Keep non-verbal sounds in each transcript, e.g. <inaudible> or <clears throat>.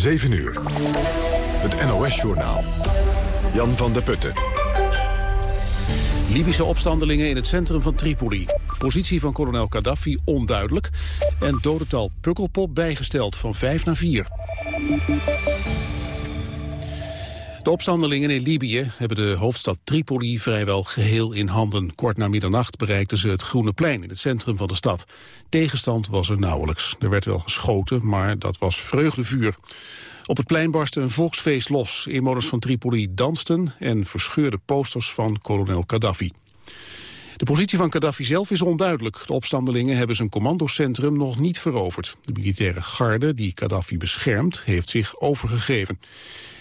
7 uur. Het NOS-journaal. Jan van der Putten. Libische opstandelingen in het centrum van Tripoli. Positie van kolonel Gaddafi onduidelijk. En dodental Pukkelpop bijgesteld van 5 naar 4. De opstandelingen in Libië hebben de hoofdstad Tripoli vrijwel geheel in handen. Kort na middernacht bereikten ze het Groene Plein in het centrum van de stad. Tegenstand was er nauwelijks. Er werd wel geschoten, maar dat was vreugdevuur. Op het plein barstte een volksfeest los. Inwoners van Tripoli dansten en verscheurden posters van kolonel Gaddafi. De positie van Gaddafi zelf is onduidelijk. De opstandelingen hebben zijn commandocentrum nog niet veroverd. De militaire garde die Gaddafi beschermt heeft zich overgegeven.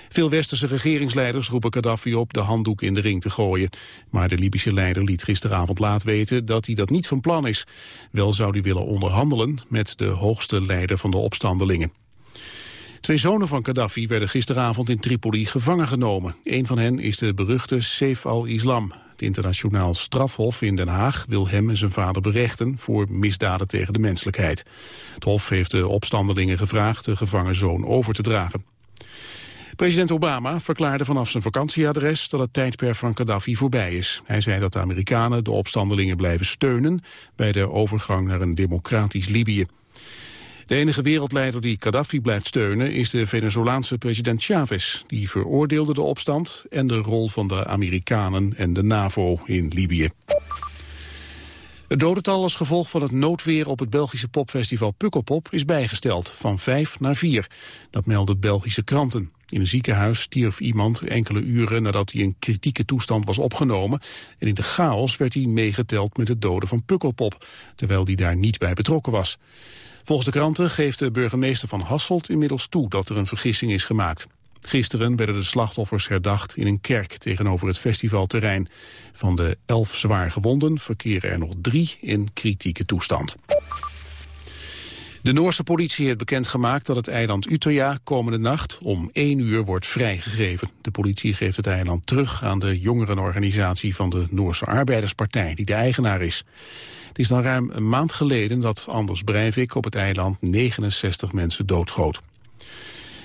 Veel westerse regeringsleiders roepen Gaddafi op de handdoek in de ring te gooien. Maar de Libische leider liet gisteravond laat weten dat hij dat niet van plan is. Wel zou hij willen onderhandelen met de hoogste leider van de opstandelingen. Twee zonen van Gaddafi werden gisteravond in Tripoli gevangen genomen. Een van hen is de beruchte Saif al-Islam. Het internationaal strafhof in Den Haag wil hem en zijn vader berechten voor misdaden tegen de menselijkheid. Het hof heeft de opstandelingen gevraagd de gevangen zoon over te dragen. President Obama verklaarde vanaf zijn vakantieadres dat het tijdperk van Gaddafi voorbij is. Hij zei dat de Amerikanen de opstandelingen blijven steunen bij de overgang naar een democratisch Libië. De enige wereldleider die Gaddafi blijft steunen is de Venezolaanse president Chavez. Die veroordeelde de opstand en de rol van de Amerikanen en de NAVO in Libië. Het dodental als gevolg van het noodweer op het Belgische popfestival Pukkelpop is bijgesteld, van vijf naar vier. Dat melden Belgische kranten. In een ziekenhuis stierf iemand enkele uren nadat hij in kritieke toestand was opgenomen. En in de chaos werd hij meegeteld met het doden van Pukkelpop, terwijl hij daar niet bij betrokken was. Volgens de kranten geeft de burgemeester van Hasselt inmiddels toe dat er een vergissing is gemaakt. Gisteren werden de slachtoffers herdacht in een kerk tegenover het festivalterrein. Van de elf zwaar gewonden verkeren er nog drie in kritieke toestand. De Noorse politie heeft bekendgemaakt dat het eiland Utøya komende nacht om 1 uur wordt vrijgegeven. De politie geeft het eiland terug aan de jongerenorganisatie van de Noorse Arbeiderspartij, die de eigenaar is. Het is dan ruim een maand geleden dat Anders Breivik op het eiland 69 mensen doodschoot.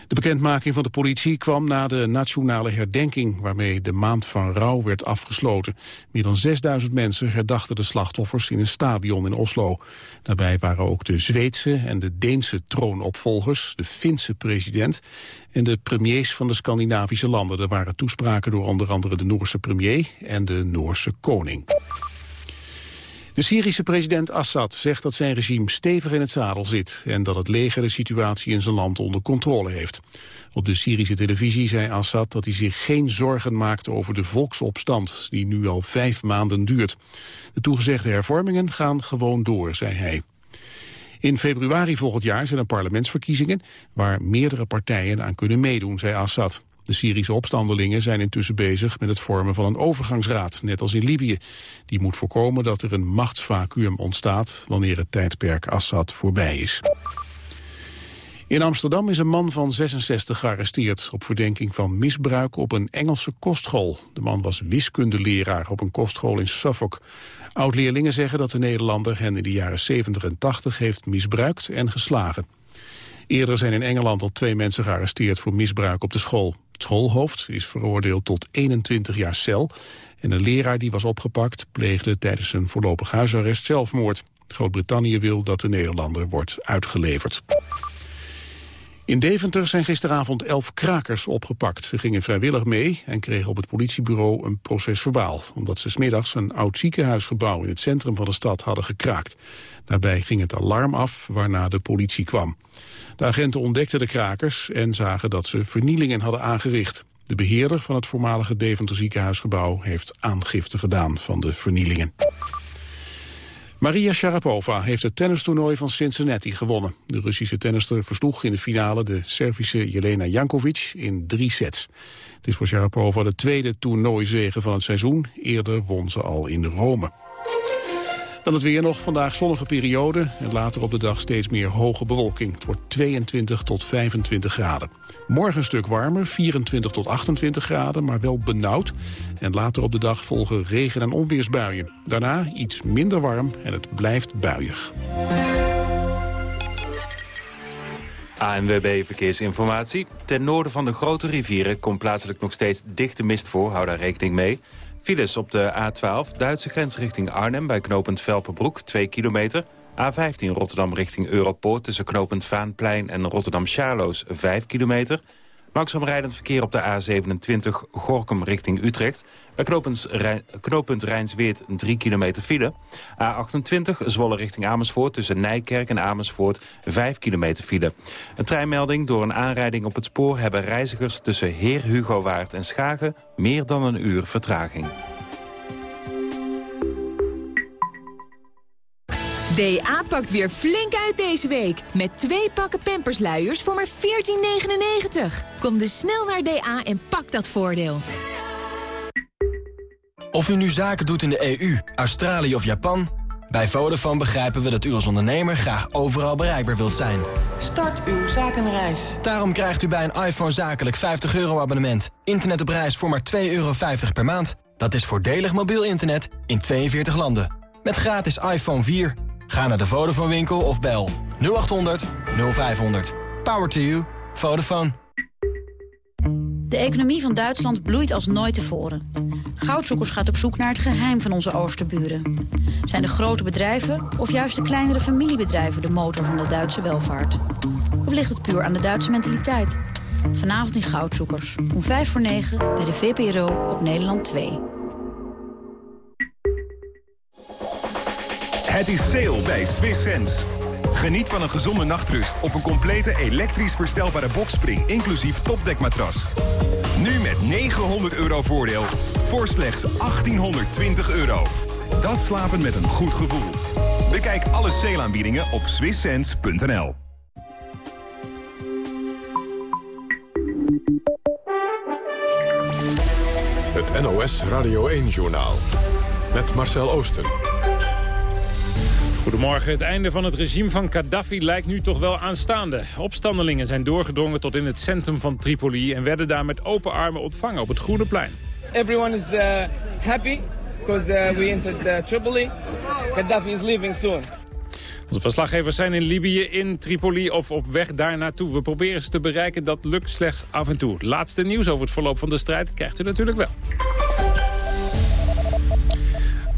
De bekendmaking van de politie kwam na de nationale herdenking... waarmee de maand van rouw werd afgesloten. Meer dan 6000 mensen herdachten de slachtoffers in een stadion in Oslo. Daarbij waren ook de Zweedse en de Deense troonopvolgers... de Finse president en de premiers van de Scandinavische landen. Er waren toespraken door onder andere de Noorse premier en de Noorse koning. De Syrische president Assad zegt dat zijn regime stevig in het zadel zit... en dat het leger de situatie in zijn land onder controle heeft. Op de Syrische televisie zei Assad dat hij zich geen zorgen maakt over de volksopstand... die nu al vijf maanden duurt. De toegezegde hervormingen gaan gewoon door, zei hij. In februari volgend jaar zijn er parlementsverkiezingen... waar meerdere partijen aan kunnen meedoen, zei Assad. De Syrische opstandelingen zijn intussen bezig met het vormen van een overgangsraad, net als in Libië. Die moet voorkomen dat er een machtsvacuum ontstaat wanneer het tijdperk Assad voorbij is. In Amsterdam is een man van 66 gearresteerd op verdenking van misbruik op een Engelse kostschool. De man was wiskundeleraar op een kostschool in Suffolk. Oud-leerlingen zeggen dat de Nederlander hen in de jaren 70 en 80 heeft misbruikt en geslagen. Eerder zijn in Engeland al twee mensen gearresteerd voor misbruik op de school. Het schoolhoofd is veroordeeld tot 21 jaar cel. En een leraar die was opgepakt pleegde tijdens een voorlopig huisarrest zelfmoord. Groot-Brittannië wil dat de Nederlander wordt uitgeleverd. In Deventer zijn gisteravond elf krakers opgepakt. Ze gingen vrijwillig mee en kregen op het politiebureau een proces verbaal... omdat ze smiddags een oud ziekenhuisgebouw in het centrum van de stad hadden gekraakt. Daarbij ging het alarm af, waarna de politie kwam. De agenten ontdekten de krakers en zagen dat ze vernielingen hadden aangericht. De beheerder van het voormalige Deventer ziekenhuisgebouw heeft aangifte gedaan van de vernielingen. Maria Sharapova heeft het tennistoernooi van Cincinnati gewonnen. De Russische tennister versloeg in de finale de Servische Jelena Jankovic in drie sets. Het is voor Sharapova de tweede toernooizege van het seizoen. Eerder won ze al in Rome. Dan het weer nog. Vandaag zonnige periode en later op de dag steeds meer hoge bewolking. Het wordt 22 tot 25 graden. Morgen een stuk warmer, 24 tot 28 graden, maar wel benauwd. En later op de dag volgen regen- en onweersbuien. Daarna iets minder warm en het blijft buiig. ANWB Verkeersinformatie. Ten noorden van de grote rivieren komt plaatselijk nog steeds dichte mist voor. Hou daar rekening mee. Files op de A12, Duitse grens richting Arnhem... bij knooppunt Velpenbroek, 2 kilometer. A15 Rotterdam richting Europoort tussen knooppunt Vaanplein en Rotterdam-Charloes, 5 kilometer. Langzaam rijdend verkeer op de A27 Gorkum richting Utrecht. Bij knooppunt Rijnsweert 3 kilometer file. A28 Zwolle richting Amersfoort tussen Nijkerk en Amersfoort 5 kilometer file. Een treinmelding door een aanrijding op het spoor... hebben reizigers tussen Heer Hugo Waard en Schagen meer dan een uur vertraging. DA pakt weer flink uit deze week. Met twee pakken pampersluiers voor maar 14,99. Kom dus snel naar DA en pak dat voordeel. Of u nu zaken doet in de EU, Australië of Japan... bij Vodafone begrijpen we dat u als ondernemer graag overal bereikbaar wilt zijn. Start uw zakenreis. Daarom krijgt u bij een iPhone zakelijk 50 euro abonnement. Internet op reis voor maar 2,50 euro per maand. Dat is voordelig mobiel internet in 42 landen. Met gratis iPhone 4... Ga naar de Vodafone winkel of bel 0800 0500. Power to you. Vodafone. De economie van Duitsland bloeit als nooit tevoren. Goudzoekers gaat op zoek naar het geheim van onze oosterburen. Zijn de grote bedrijven of juist de kleinere familiebedrijven de motor van de Duitse welvaart? Of ligt het puur aan de Duitse mentaliteit? Vanavond in Goudzoekers, om 5 voor 9 bij de VPRO op Nederland 2. Het is sale bij Swiss Sense. Geniet van een gezonde nachtrust op een complete elektrisch verstelbare boxspring... inclusief topdekmatras. Nu met 900 euro voordeel voor slechts 1820 euro. Dat slapen met een goed gevoel. Bekijk alle sale-aanbiedingen op swisssense.nl. Het NOS Radio 1-journaal. Met Marcel Oosten. Goedemorgen. Het einde van het regime van Gaddafi lijkt nu toch wel aanstaande. Opstandelingen zijn doorgedrongen tot in het centrum van Tripoli... en werden daar met open armen ontvangen op het Groene Plein. Everyone is uh, happy because uh, we entered uh, Tripoli. Gaddafi is leaving soon. Onze verslaggevers zijn in Libië, in Tripoli of op weg daar naartoe. We proberen ze te bereiken, dat lukt slechts af en toe. Laatste nieuws over het verloop van de strijd krijgt u natuurlijk wel.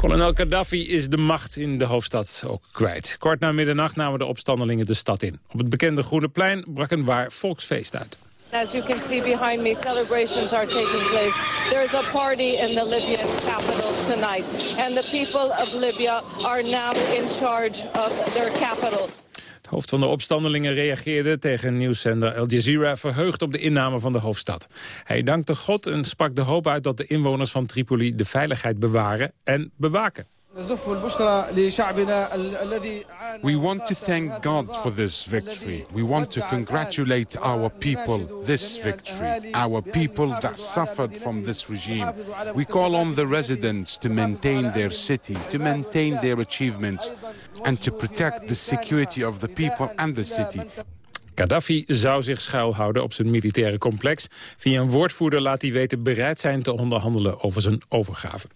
Kolonel Gaddafi is de macht in de hoofdstad ook kwijt. Kort na middernacht namen de opstandelingen de stad in. Op het bekende Groene Plein brak een waar volksfeest uit. As you can see behind me, celebrations are taking place. There is a party in the Libyan capital tonight. And the people of Libya are now in charge of their capital. Het hoofd van de opstandelingen reageerde tegen nieuwszender Al Jazeera... verheugd op de inname van de hoofdstad. Hij dankte God en sprak de hoop uit dat de inwoners van Tripoli... de veiligheid bewaren en bewaken. We want to thank God for this victory. We want to congratulate our people this victory, our people that suffered from this regime. We call on the residents to maintain their city, to maintain their achievements and to protect the security of the people and the city. Gaddafi zou zich schuilhouden op zijn militaire complex. Via een woordvoerder laat hij weten bereid zijn te onderhandelen over zijn overgave.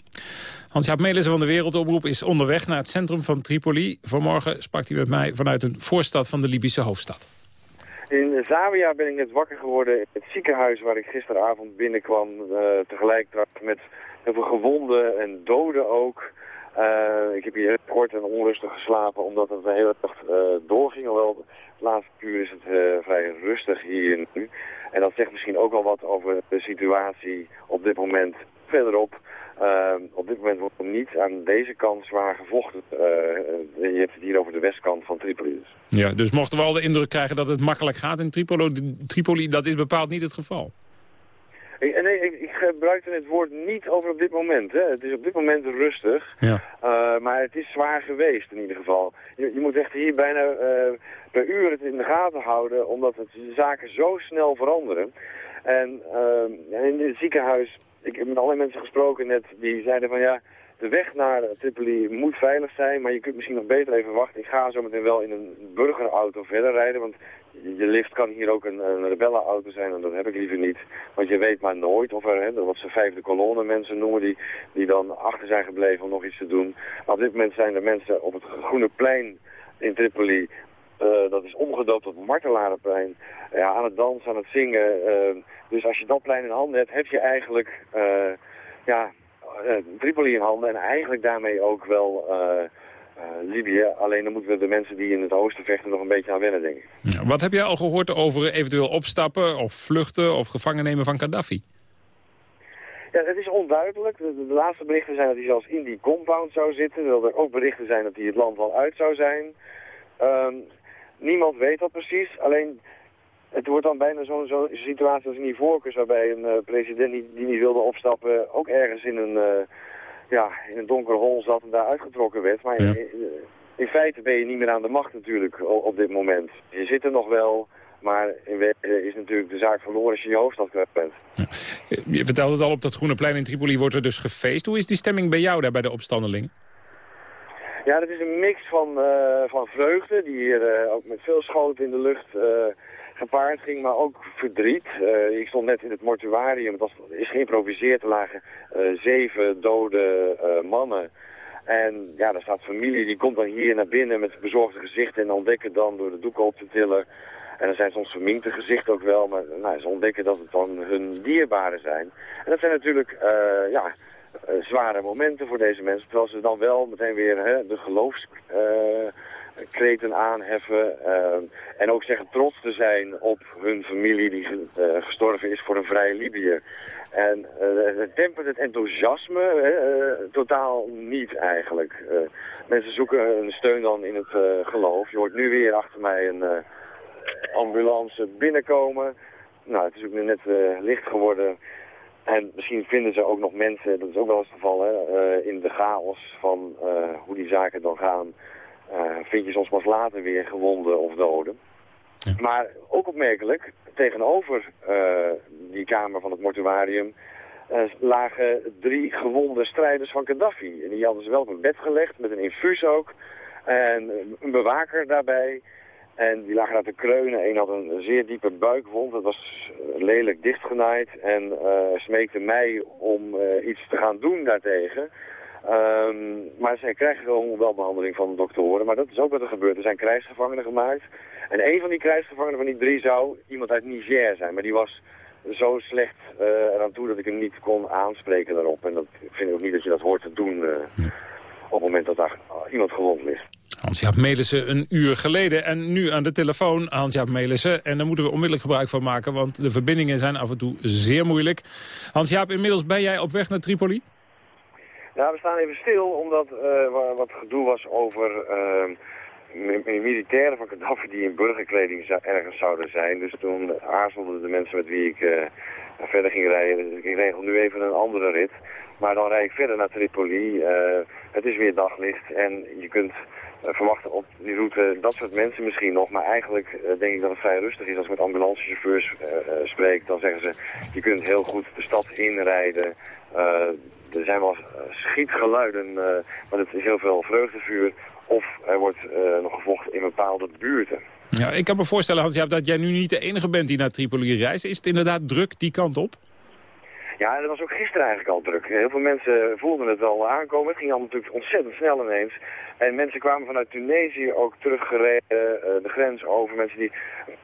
Hans-Jaap Melissen van de Wereldomroep is onderweg naar het centrum van Tripoli. Vanmorgen sprak hij met mij vanuit een voorstad van de Libische hoofdstad. In Zawiya ben ik net wakker geworden in het ziekenhuis waar ik gisteravond binnenkwam. Uh, tegelijk met heel veel gewonden en doden ook. Uh, ik heb hier kort en onrustig geslapen omdat het de hele dag uh, doorging. Hoewel het laatste uur is het vrij rustig hier nu. En dat zegt misschien ook wel wat over de situatie op dit moment verderop. Op dit moment wordt er niet aan deze kant zwaar gevochten. je hebt het hier over de westkant van Tripoli. Dus. Ja, dus mochten we al de indruk krijgen dat het makkelijk gaat in Tripoli, Tripoli dat is bepaald niet het geval. Ik, nee, ik, ik gebruikte het woord niet over op dit moment. Hè. Het is op dit moment rustig, ja. uh, maar het is zwaar geweest in ieder geval. Je, je moet echt hier bijna per uur het in de gaten houden, omdat het, de zaken zo snel veranderen. En uh, in het ziekenhuis, ik heb met allerlei mensen gesproken net, die zeiden van ja, de weg naar Tripoli moet veilig zijn, maar je kunt misschien nog beter even wachten. Ik ga zo meteen wel in een burgerauto verder rijden, want je lift kan hier ook een, een rebellenauto zijn en dat heb ik liever niet. Want je weet maar nooit of er, hè, wat ze vijfde kolonne mensen noemen, die, die dan achter zijn gebleven om nog iets te doen. Maar op dit moment zijn er mensen op het Groene Plein in Tripoli dat is omgedoopt tot Martelarenplein. Ja, aan het dansen, aan het zingen. Dus als je dat plein in handen hebt, heb je eigenlijk ja, Tripoli in handen. En eigenlijk daarmee ook wel Libië. Alleen dan moeten we de mensen die in het oosten vechten nog een beetje aan wennen, denk ik. Ja, wat heb jij al gehoord over eventueel opstappen of vluchten of gevangen nemen van Gaddafi? Ja, het is onduidelijk. De, laatste berichten zijn dat hij zelfs in die compound zou zitten. Terwijl er ook berichten zijn dat hij het land al uit zou zijn. Ehm, niemand weet dat precies. Alleen, het wordt dan bijna zo'n zo situatie als in die voorkeurs... waarbij een uh, president die, die, niet wilde opstappen... ook ergens in een, uh, ja, in een donker hol zat en daar uitgetrokken werd. Maar in, in, feite ben je niet meer aan de macht natuurlijk op, dit moment. Je zit er nog wel... Maar in is natuurlijk de zaak verloren als je je hoofdstad kwijt bent. Je vertelde het al, op dat Groene Plein in Tripoli wordt er dus gefeest. Hoe is die stemming bij jou daar bij de opstandelingen? Ja, dat is een mix van, uh, van vreugde, die hier ook met veel schoten in de lucht uh, gepaard ging, maar ook verdriet. ik stond net in het mortuarium, dat is geïmproviseerd, er lagen zeven dode mannen. En ja, daar staat familie, die komt dan hier naar binnen met bezorgde gezichten en ontdekken dan door de doeken op te tillen en er zijn soms verminkte gezichten ook wel, maar nou, ze ontdekken dat het dan hun dierbaren zijn. En dat zijn natuurlijk ja, zware momenten voor deze mensen, terwijl ze dan wel meteen weer hè, de geloofskreten uh, aanheffen. en ook zeggen trots te zijn op hun familie die gestorven is voor een vrije Libië. En het tempert het enthousiasme totaal niet eigenlijk. mensen zoeken hun steun dan in het geloof. Je hoort nu weer achter mij een ambulance binnenkomen. Nou, het is ook net uh, licht geworden. En misschien vinden ze ook nog mensen, dat is ook wel eens het geval, hè, in de chaos van hoe die zaken dan gaan. Vind je soms pas later weer gewonden of doden. Ja. Maar ook opmerkelijk, tegenover die kamer van het mortuarium lagen drie gewonde strijders van Gaddafi. En die hadden ze wel op een bed gelegd, met een infuus ook. En een bewaker daarbij. En die lagen daar te kreunen. Eén had een zeer diepe buikwond. Dat was lelijk dichtgenaaid. En uh, smeekte mij om uh, iets te gaan doen daartegen. Um, maar zij krijgen gewoon wel behandeling van de doktoren. Maar dat is ook wat er gebeurt. Er zijn krijgsgevangenen gemaakt. En een van die krijgsgevangenen van die drie zou iemand uit Niger zijn. Maar die was zo slecht uh, eraan toe dat ik hem niet kon aanspreken daarop. En dat vind ik ook niet dat je dat hoort te doen op het moment dat daar iemand gewond ligt. Hans-Jaap Melissen een uur geleden. En nu aan de telefoon Hans-Jaap Melissen. En daar moeten we onmiddellijk gebruik van maken, want de verbindingen zijn af en toe zeer moeilijk. Hans-Jaap, inmiddels ben jij op weg naar Tripoli? Ja, we staan even stil, omdat uh, wat gedoe was over uh, militairen van Gaddafi die in burgerkleding ergens zouden zijn. Dus toen aarzelden de mensen met wie ik uh, verder ging rijden. Dus ik regel nu even een andere rit. Maar dan rijd ik verder naar Tripoli. het is weer daglicht en je kunt eh, verwachten op die route dat soort mensen misschien nog. Maar eigenlijk uh, denk ik dat het vrij rustig is. Als ik met ambulancechauffeurs spreek, dan zeggen ze... je kunt heel goed de stad inrijden. er zijn wel schietgeluiden, maar het is heel veel vreugdevuur. Of er wordt nog gevochten in bepaalde buurten. Ja, ik kan me voorstellen, Hans, dat jij nu niet de enige bent die naar Tripoli reist. Is het inderdaad druk die kant op? Ja, dat was ook gisteren eigenlijk al druk. Heel veel mensen voelden het wel aankomen. Het ging allemaal natuurlijk ontzettend snel ineens. En mensen kwamen vanuit Tunesië ook teruggereden, uh, de grens over. Mensen die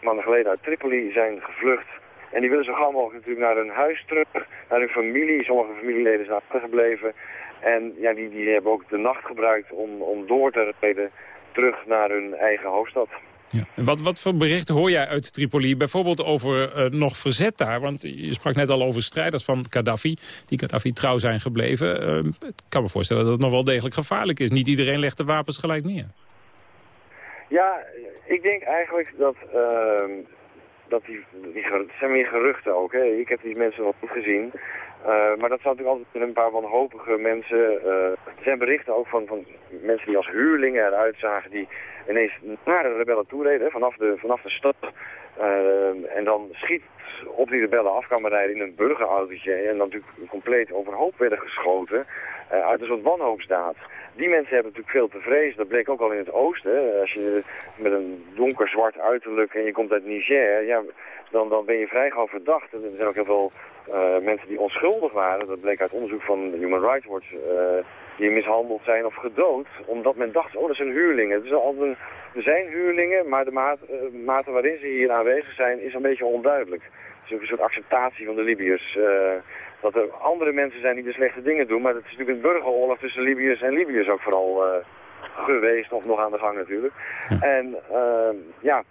maanden geleden uit Tripoli zijn gevlucht. En die willen zo gauw mogelijk natuurlijk naar hun huis terug, naar hun familie. Sommige familieleden zijn achtergebleven. En ja, die, die hebben ook de nacht gebruikt om, om door te rijden terug naar hun eigen hoofdstad. Ja. Wat, wat voor berichten hoor jij uit Tripoli? Bijvoorbeeld over uh, nog verzet daar. Want je sprak net al over strijders van Gaddafi. Die Gaddafi trouw zijn gebleven. Uh, ik kan me voorstellen dat het nog wel degelijk gevaarlijk is. Niet iedereen legt de wapens gelijk neer. Ja, ik denk eigenlijk dat... Uh, dat die, die, het zijn meer geruchten ook. Hè. Ik heb die mensen nog niet gezien. Uh, maar dat zou natuurlijk altijd een paar wanhopige mensen... Uh, er zijn berichten ook van, van mensen die als huurlingen eruit zagen... die ineens naar de rebellen toe reden, vanaf de, vanaf de stad. Uh, en dan schiet op die rebellen af kan rijden in een burgerautootje. En dan natuurlijk compleet overhoop werden geschoten uit een soort wanhoopsdaad. Die mensen hebben natuurlijk veel te vrezen. Dat bleek ook al in het oosten. Als je met een donker zwart uiterlijk en je komt uit Niger, ja, dan, dan ben je vrij gauw verdacht. Er zijn ook heel veel uh, mensen die onschuldig waren. Dat bleek uit onderzoek van Human Rights Watch. Uh, die mishandeld zijn of gedood. Omdat men dacht, oh dat zijn huurlingen. Dus er zijn huurlingen, maar de uh, mate waarin ze hier aanwezig zijn is een beetje onduidelijk. Het is ook een soort acceptatie van de Libiërs dat er andere mensen zijn die de slechte dingen doen. Maar het is natuurlijk een burgeroorlog tussen Libiërs en Libiërs ook vooral uh, geweest. Of nog aan de gang natuurlijk. En uh, ja,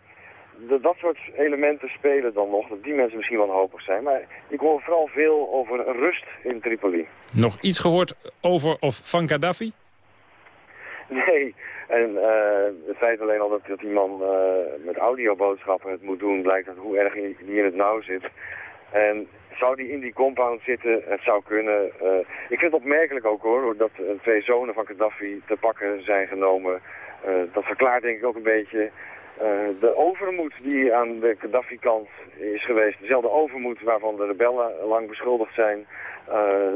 dat soort elementen spelen dan nog. Dat die mensen misschien wel hoopig zijn. Maar ik hoor vooral veel over rust in Tripoli. Nog iets gehoord over of van Gaddafi? Nee, en uh, het feit alleen al dat, die man uh, met audioboodschappen het moet doen... blijkt dat hoe erg die in het nauw zit. En zou die in die compound zitten? Het zou kunnen. Uh, ik vind het opmerkelijk ook hoor, dat twee zonen van Gaddafi te pakken zijn genomen. Dat verklaart denk ik ook een beetje de overmoed die aan de Gaddafi-kant is geweest. Dezelfde overmoed waarvan de rebellen lang beschuldigd zijn.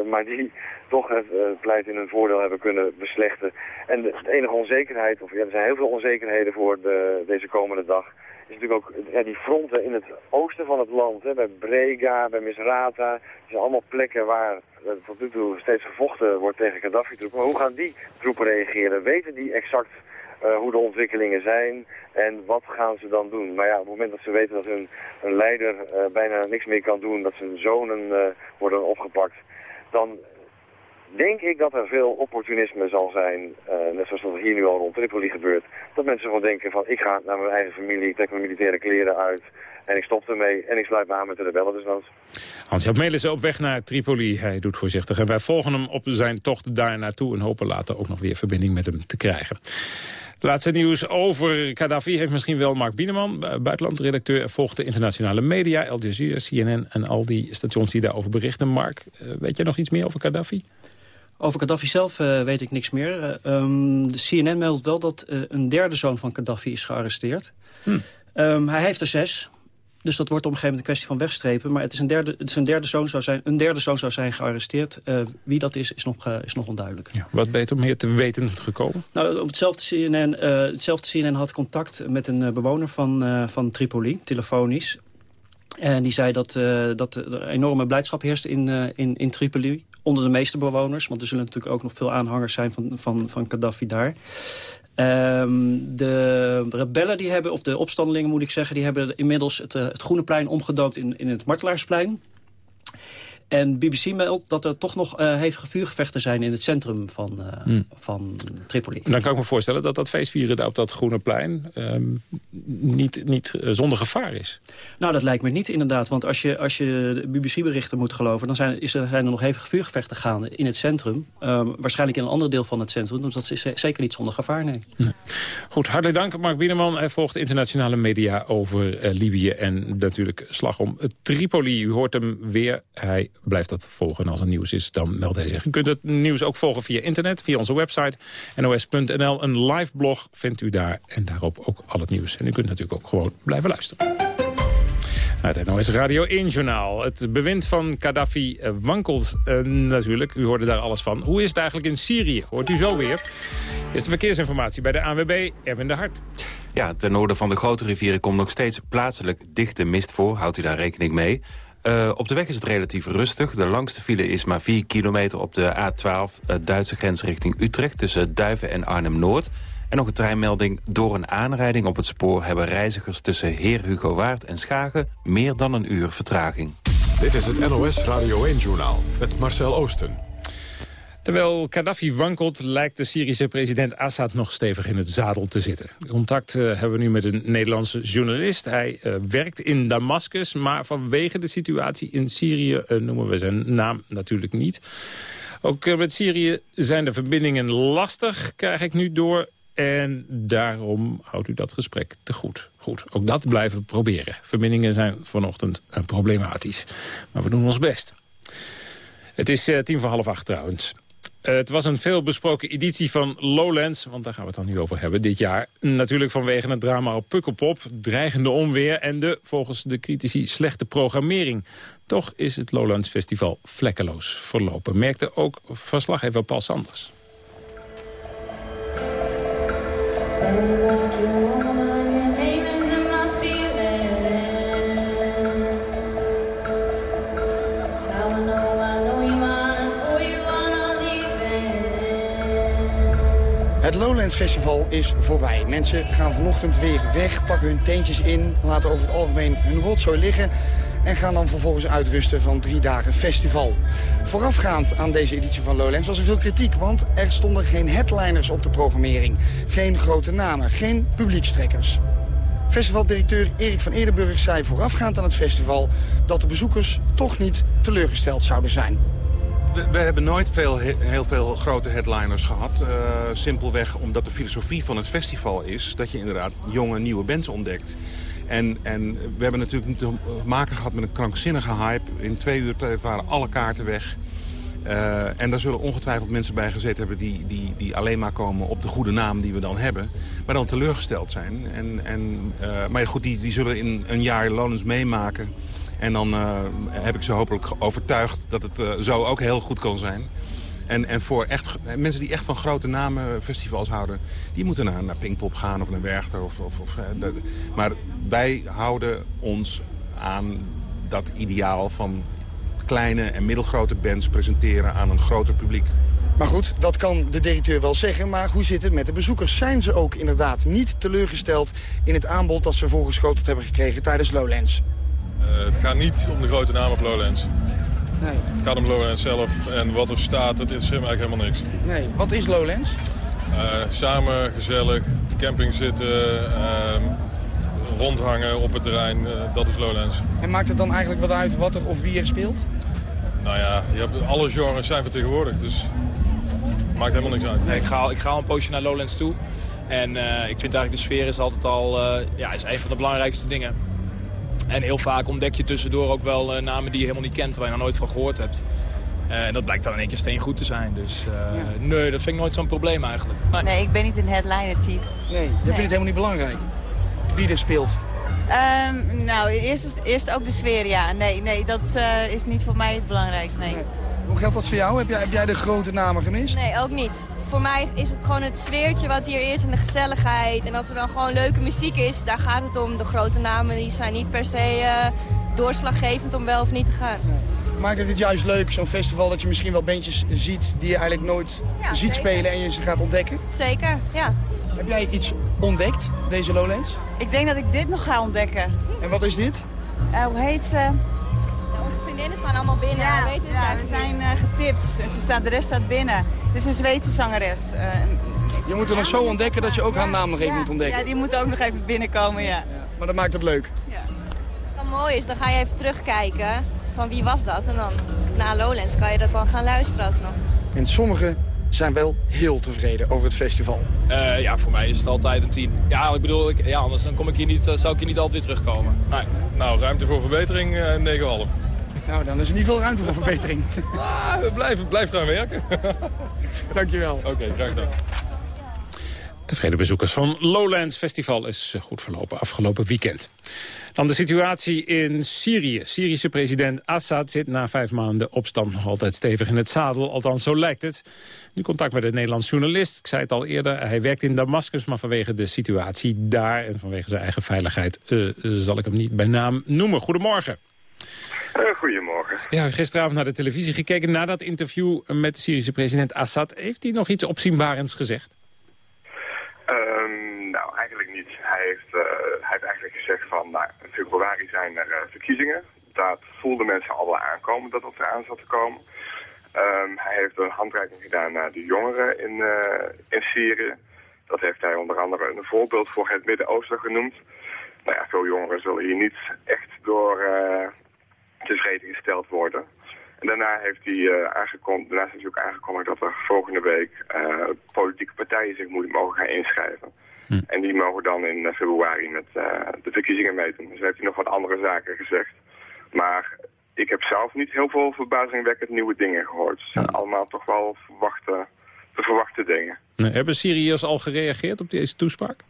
maar die toch het pleit in hun voordeel hebben kunnen beslechten. En de, enige onzekerheid, of ja, er zijn heel veel onzekerheden voor de, deze komende dag is natuurlijk ook ja, die fronten in het oosten van het land, hè, bij Brega, bij Misrata. Dat zijn allemaal plekken waar uh, tot nu toe steeds gevochten wordt tegen Gaddafi-troepen. Maar hoe gaan die troepen reageren? Weten die exact uh, hoe de ontwikkelingen zijn en wat gaan ze dan doen? Maar ja, op het moment dat ze weten dat hun, leider uh, bijna niks meer kan doen, dat zijn zonen worden opgepakt, dan denk ik dat er veel opportunisme zal zijn, net zoals dat hier nu al rond Tripoli gebeurt. Dat mensen gewoon denken van ik ga naar mijn eigen familie, ik trek mijn militaire kleren uit en ik stop ermee en ik sluit me aan met de rebellen dus dan. Hans-Jaap Melissen op weg naar Tripoli. Hij doet voorzichtig en wij volgen hem op zijn tocht daar naartoe en hopen later ook nog weer verbinding met hem te krijgen. Laatste nieuws over Gaddafi heeft misschien wel Mark Bieneman, buitenlandredacteur, volgt de internationale media, Al Jazeera, CNN en al die stations die daarover berichten. Mark, eh, weet jij nog iets meer over Gaddafi? Over Gaddafi zelf uh, weet ik niks meer. Uh, um, de CNN meldt wel dat uh, een derde zoon van Gaddafi is gearresteerd. Hm. Um, hij heeft er zes. Dus dat wordt op een gegeven moment een kwestie van wegstrepen. Maar het is een derde, het is een derde, zoon, zou zijn, een derde zoon zou zijn gearresteerd. wie dat is, is nog, is nog onduidelijk. Ja, wat beter meer te weten gekomen? Nou, op hetzelfde CNN, hetzelfde CNN had contact met een bewoner van, van Tripoli, telefonisch. En die zei dat, dat er enorme blijdschap heerst in, in, in Tripoli onder de meeste bewoners. Want er zullen natuurlijk ook nog veel aanhangers zijn van, van, van Gaddafi daar. Um, de rebellen die hebben, of de opstandelingen moet ik zeggen... die hebben inmiddels het, uh, het Groene Plein omgedoopt in, in het Martelaarsplein. En BBC meldt dat er toch nog uh, hevige vuurgevechten zijn in het centrum van, uh, van Tripoli. Dan kan ik me voorstellen dat dat feestvieren daar op dat Groene Plein um, niet, niet uh, zonder gevaar is. Nou, dat lijkt me niet inderdaad. Want als je, als je de BBC-berichten moet geloven... dan zijn, is er, zijn er nog hevige vuurgevechten gaande in het centrum. Um, waarschijnlijk in een ander deel van het centrum. Dus dat is zeker niet zonder gevaar, nee. nee. Goed, hartelijk dank Mark Bieneman. Hij volgt internationale media over Libië en natuurlijk slag om Tripoli. U hoort hem weer. Hij blijft dat volgen. En als er nieuws is, dan meldt hij zich. U kunt het nieuws ook volgen via internet, via onze website nos.nl. Een live blog vindt u daar en daarop ook al het nieuws. En u kunt natuurlijk ook gewoon blijven luisteren. Het NOS Radio 1-journaal. Het bewind van Gaddafi eh, wankelt uh, natuurlijk. U hoorde daar alles van. Hoe is het eigenlijk in Syrië? Hoort u zo weer. Eerste verkeersinformatie bij de ANWB, Erwin de Hart. Ja, ten noorden van de grote rivieren komt nog steeds plaatselijk dichte mist voor. Houdt u daar rekening mee. Uh, op de weg is het relatief rustig. De langste file is maar 4 kilometer op de A12, uh, Duitse grens richting Utrecht... tussen Duiven en Arnhem-Noord. En nog een treinmelding. Door een aanrijding op het spoor hebben reizigers tussen Heer Hugo Waard en Schagen... meer dan een uur vertraging. Dit is het NOS Radio 1-journaal met Marcel Oosten. Terwijl Gaddafi wankelt, lijkt de Syrische president Assad nog stevig in het zadel te zitten. Contact uh, hebben we nu met een Nederlandse journalist. Hij uh, werkt in Damascus, maar vanwege de situatie in Syrië uh, noemen we zijn naam natuurlijk niet. Ook met Syrië zijn de verbindingen lastig, krijg ik nu door. En daarom houdt u dat gesprek te goed. Goed, ook dat blijven we proberen. Verbindingen zijn vanochtend problematisch. Maar we doen ons best. Het is tien voor half acht trouwens. Uh, het was een veelbesproken editie van Lowlands, want daar gaan we het dan nu over hebben dit jaar. Natuurlijk vanwege het drama op Pukkelpop, dreigende onweer en de, volgens de critici, slechte programmering. Toch is het Lowlands Festival vlekkeloos verlopen, merkte ook verslaggever Paul Sanders. Het Lowlands Festival is voorbij. Mensen gaan vanochtend weer weg, pakken hun teentjes in... laten over het algemeen hun rotzooi liggen... en gaan dan vervolgens uitrusten van drie dagen festival. Voorafgaand aan deze editie van Lowlands was er veel kritiek... want er stonden geen headliners op de programmering. Geen grote namen, geen publiekstrekkers. Festivaldirecteur Erik van Eerdenburg zei voorafgaand aan het festival... dat de bezoekers toch niet teleurgesteld zouden zijn. We, hebben nooit veel, heel veel grote headliners gehad. Uh, simpelweg omdat de filosofie van het festival is... dat je inderdaad jonge, nieuwe bands ontdekt. En, en we hebben natuurlijk niet te maken gehad met een krankzinnige hype. In twee uur waren alle kaarten weg. Uh, en daar zullen ongetwijfeld mensen bij gezeten hebben... Die, die, die alleen maar komen op de goede naam die we dan hebben. Maar dan teleurgesteld zijn. En, en, uh, maar goed, die, die zullen in een jaar Lonens meemaken... En dan uh, heb ik ze hopelijk overtuigd dat het uh, zo ook heel goed kan zijn. En, en voor echt, mensen die echt van grote namen festivals houden... die moeten naar, naar Pinkpop gaan of naar Werchter. Of, of, of, maar wij houden ons aan dat ideaal van kleine en middelgrote bands presenteren aan een groter publiek. Maar goed, dat kan de directeur wel zeggen. Maar hoe zit het met de bezoekers? Zijn ze ook inderdaad niet teleurgesteld in het aanbod dat ze voorgeschoteld hebben gekregen tijdens Lowlands? Uh, het gaat niet om de grote naam op Lowlands. Nee. Het gaat om Lowlands zelf en wat er staat, dat interesseert me eigenlijk helemaal niks. Nee, wat is Lowlands? Uh, samen, gezellig, de camping zitten, uh, rondhangen op het terrein, dat is Lowlands. En maakt het dan eigenlijk wat uit wat er of wie er speelt? Nou ja, je hebt, alle genres zijn vertegenwoordigd, dus maakt helemaal niks uit. Nee, ik, ga, ik ga al een poosje naar Lowlands toe. En ik vind eigenlijk de sfeer is altijd al ja, is een van de belangrijkste dingen. En heel vaak ontdek je tussendoor ook wel uh, namen die je helemaal niet kent, waar je nog nooit van gehoord hebt. Uh, en dat blijkt dan in één keer steen goed te zijn. Dus uh, ja. nee, dat vind ik nooit zo'n probleem eigenlijk. Nee. <laughs> nee. ik ben niet een headliner-type. Nee, dat nee. vind je het helemaal niet belangrijk? Wie er speelt? Um, nou, eerst, eerst ook de sfeer, ja. Nee, nee dat is niet voor mij het belangrijkste, nee. nee. Hoe geldt dat voor jou? Heb jij, heb jij de grote namen gemist? Nee, ook niet voor mij is het gewoon het sfeertje wat hier is en de gezelligheid. En als er dan gewoon leuke muziek is, daar gaat het om. De grote namen die zijn niet per se uh, doorslaggevend om wel of niet te gaan. Maakt het dit juist leuk, zo'n festival, dat je misschien wel bandjes ziet die je eigenlijk nooit ja, ziet zeker. spelen en je ze gaat ontdekken? Zeker, ja. Heb jij iets ontdekt, deze Lowlands? Ik denk dat ik dit nog ga ontdekken. En wat is dit? Uh, hoe heet ze? Vriendinnen staan allemaal binnen. Ja, we, weten ja, we zijn uh, getipt. Ze staat, de rest staat binnen. Het is een Zweedse zangeres. Uh, je moet er nog zo ontdekken dat je ook haar naam nog even moet ontdekken. Ja, die moet ook nog even binnenkomen, ja. Maar dat maakt het leuk. Ja. Wat mooi is, dan ga je even terugkijken van wie was dat. En dan na Lowlands kan je dat dan gaan luisteren alsnog. En sommigen zijn wel heel tevreden over het festival. Uh, ja, voor mij is het altijd een tien. Ja, ik bedoel, ik, ja, anders dan kom ik hier niet, zou ik hier niet altijd weer terugkomen. Nee. Nou, ruimte voor verbetering uh, 9,5. Nou, dan is er niet veel ruimte voor verbetering. ah, we blijven, blijven eraan werken. <laughs> Dankjewel. Oké, okay, graag gedaan. Tevreden bezoekers van Lowlands Festival is goed verlopen afgelopen weekend. Dan de situatie in Syrië. Syrische president Assad zit na vijf maanden opstand nog altijd stevig in het zadel. Althans, zo lijkt het. Nu contact met een Nederlands journalist. Ik zei het al eerder, hij werkt in Damascus... maar vanwege de situatie daar en vanwege zijn eigen veiligheid... Uh, zal ik hem niet bij naam noemen. Goedemorgen. Uh, goedemorgen. Ja, gisteravond naar de televisie gekeken. Na dat interview met de Syrische president Assad... heeft hij nog iets opzienbarends gezegd? Um, nou, eigenlijk niet. Hij heeft, uh, hij heeft eigenlijk gezegd van... Nou, in februari zijn er uh, verkiezingen. Dat voelden mensen al wel aankomen dat dat eraan zat te komen. Um, hij heeft een handreiking gedaan naar de jongeren in, in Syrië. Dat heeft hij onder andere een voorbeeld voor het Midden-Oosten genoemd. Nou ja, veel jongeren zullen hier niet echt door tevreden gesteld worden. En daarna heeft hij uh, aangekondigd, daarnaast heeft hij ook aangekondigd dat er volgende week uh, politieke partijen zich moeten mogen gaan inschrijven. Hm. En die mogen dan in uh, februari met de verkiezingen meedoen. Dus heeft hij nog wat andere zaken gezegd. Maar ik heb zelf niet heel veel verbazingwekkend nieuwe dingen gehoord. Het zijn allemaal toch wel verwachte, te verwachte dingen. Hebben Syriërs al gereageerd op deze toespraak?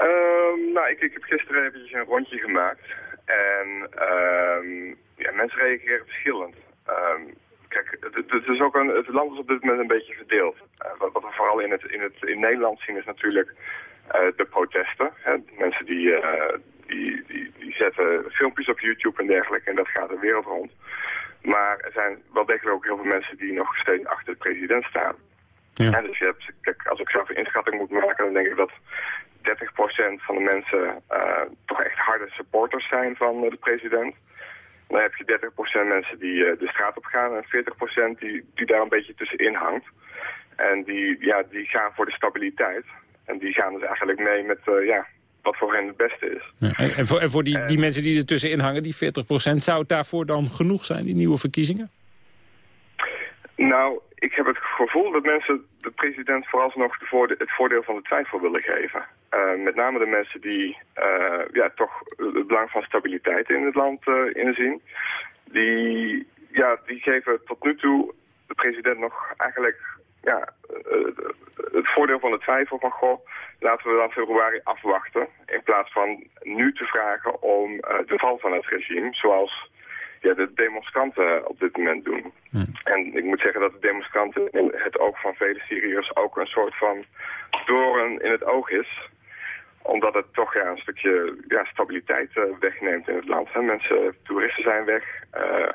Um, nou, ik, ik, heb gisteren eventjes een rondje gemaakt. En um, ja, mensen reageren verschillend. Um, kijk, het, het, is ook een, het land is op dit moment een beetje verdeeld. Uh, wat, wat, er vooral in het, in, het, in Nederland zien is natuurlijk de protesten. Hè. Mensen die, die, die, die zetten filmpjes op YouTube en dergelijke en dat gaat de wereld rond. Maar er zijn wel degelijk ook heel veel mensen die nog steeds achter de president staan. Ja. dus je hebt, kijk, als ik zelf een inschatting moet maken, dan denk ik dat 30% van de mensen uh, toch echt harde supporters zijn van uh, de president. Dan heb je 30% mensen die uh, de straat op gaan en 40% die, die daar een beetje tussenin hangt. En die, ja, die gaan voor de stabiliteit. En die gaan dus eigenlijk mee met ja, wat voor hen het beste is. Ja, en, voor, en voor die, die mensen die er tussenin hangen, die 40%, zou het daarvoor dan genoeg zijn, die nieuwe verkiezingen? Nou, ik heb het gevoel dat mensen de president vooralsnog voorde het voordeel van de twijfel willen geven. Uh, met name de mensen die uh, ja, toch het belang van stabiliteit in het land uh, inzien. Die, ja, die geven tot nu toe de president nog eigenlijk ja, het voordeel van de twijfel van... goh, laten we dan februari afwachten... in plaats van nu te vragen om de val van het regime... zoals ja, de demonstranten op dit moment doen. Hm. En ik moet zeggen dat de demonstranten in het oog van vele Syriërs ook een soort van doorn in het oog is omdat het toch ja, een stukje ja, stabiliteit uh, wegneemt in het land. Hè. Mensen, toeristen zijn weg, uh,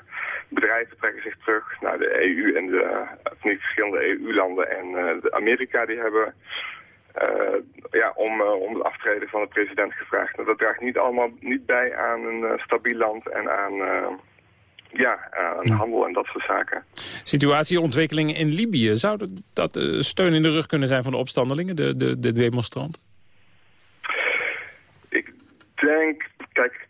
bedrijven trekken zich terug. Nou, de EU en de of niet, verschillende EU-landen en uh, de Amerika die hebben ja, om, om het aftreden van de president gevraagd. Nou, dat draagt niet allemaal niet bij aan een stabiel land en aan ja, aan handel en dat soort zaken. Situatieontwikkelingen in Libië, zou dat, dat uh, steun in de rug kunnen zijn van de opstandelingen, de, de, de demonstranten? Ik denk, kijk,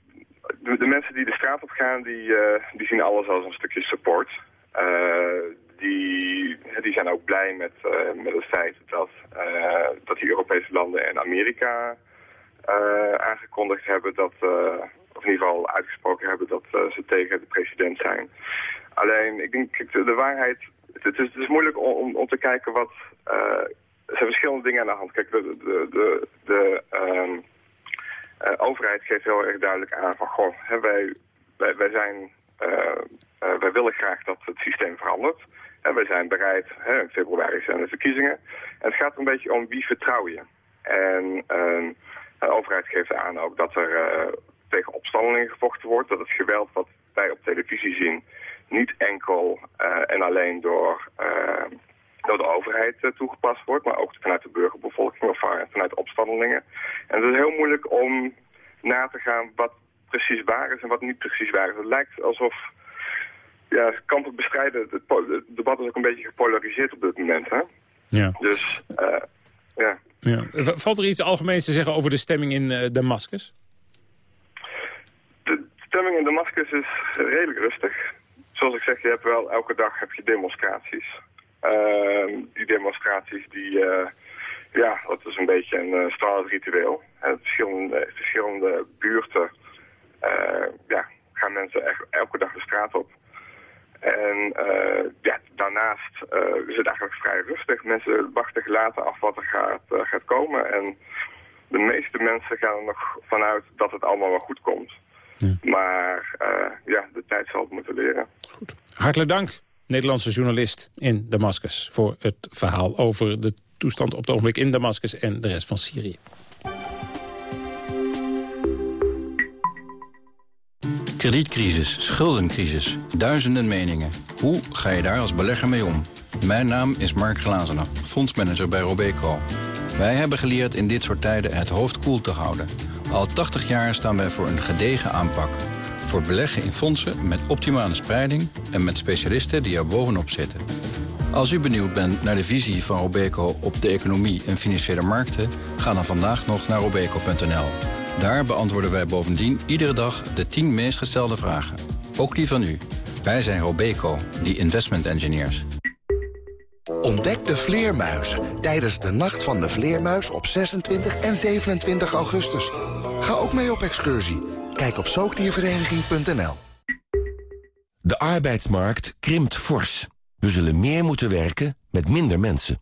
de, de, mensen die de straat op gaan, die, uh, die zien alles als een stukje support. Uh, die, die zijn ook blij met, met het feit dat, dat die Europese landen en Amerika aangekondigd hebben dat of in ieder geval uitgesproken hebben dat uh, ze tegen de president zijn. Alleen, ik denk, de, waarheid, het is, het is moeilijk om, om te kijken wat, uh, er zijn verschillende dingen aan de hand. Kijk, de, de, de, um, uh, overheid geeft heel erg duidelijk aan van, goh, hè, wij, wij, wij zijn, wij willen graag dat het systeem verandert. En wij zijn bereid, hè, in februari zijn de verkiezingen. En het gaat een beetje om wie vertrouw je. En ehm, de overheid geeft aan ook dat er tegen opstandelingen gevochten wordt. Dat het geweld wat wij op televisie zien niet enkel uh, en alleen door, uh, door de overheid uh, toegepast wordt, maar ook vanuit de burgerbevolking of vanuit opstandelingen. En het is heel moeilijk om na te gaan wat precies waar is en wat niet precies waar is. Het lijkt alsof ja, kampen bestrijden, het, het, debat is ook een beetje gepolariseerd op dit moment. Hè? Ja. Dus, ja. ja. Valt er iets algemeens te zeggen over de stemming in Damascus? Stemming in Damascus is redelijk rustig. Zoals ik zeg, je hebt wel elke dag heb je demonstraties. Uh, die demonstraties, die, uh, ja, dat is een beetje een uh, standaard ritueel. En verschillende, verschillende buurten ja, gaan mensen echt elke dag de straat op. En ja, daarnaast is het eigenlijk vrij rustig. Mensen wachten gelaten af wat er gaat, gaat komen. En de meeste mensen gaan er nog vanuit dat het allemaal wel goed komt. Maar uh, ja, de tijd zal het moeten leren. Goed. Hartelijk dank, Nederlandse journalist in Damascus... voor het verhaal over de toestand op het ogenblik in Damascus en de rest van Syrië. Kredietcrisis, schuldencrisis, duizenden meningen. Hoe ga je daar als belegger mee om? Mijn naam is Mark Glazener, fondsmanager bij Robeco. Wij hebben geleerd in dit soort tijden het hoofd koel te houden... Al 80 jaar staan wij voor een gedegen aanpak. Voor beleggen in fondsen met optimale spreiding... en met specialisten die er bovenop zitten. Als u benieuwd bent naar de visie van Robeco op de economie en financiële markten... ga dan vandaag nog naar robeco.nl. Daar beantwoorden wij bovendien iedere dag de 10 meest gestelde vragen. Ook die van u. Wij zijn Robeco, die investment engineers. Ontdek de vleermuizen tijdens de Nacht van de Vleermuis op 26 en 27 augustus. Ga ook mee op excursie. Kijk op zoogdiervereniging.nl De arbeidsmarkt krimpt fors. We zullen meer moeten werken met minder mensen.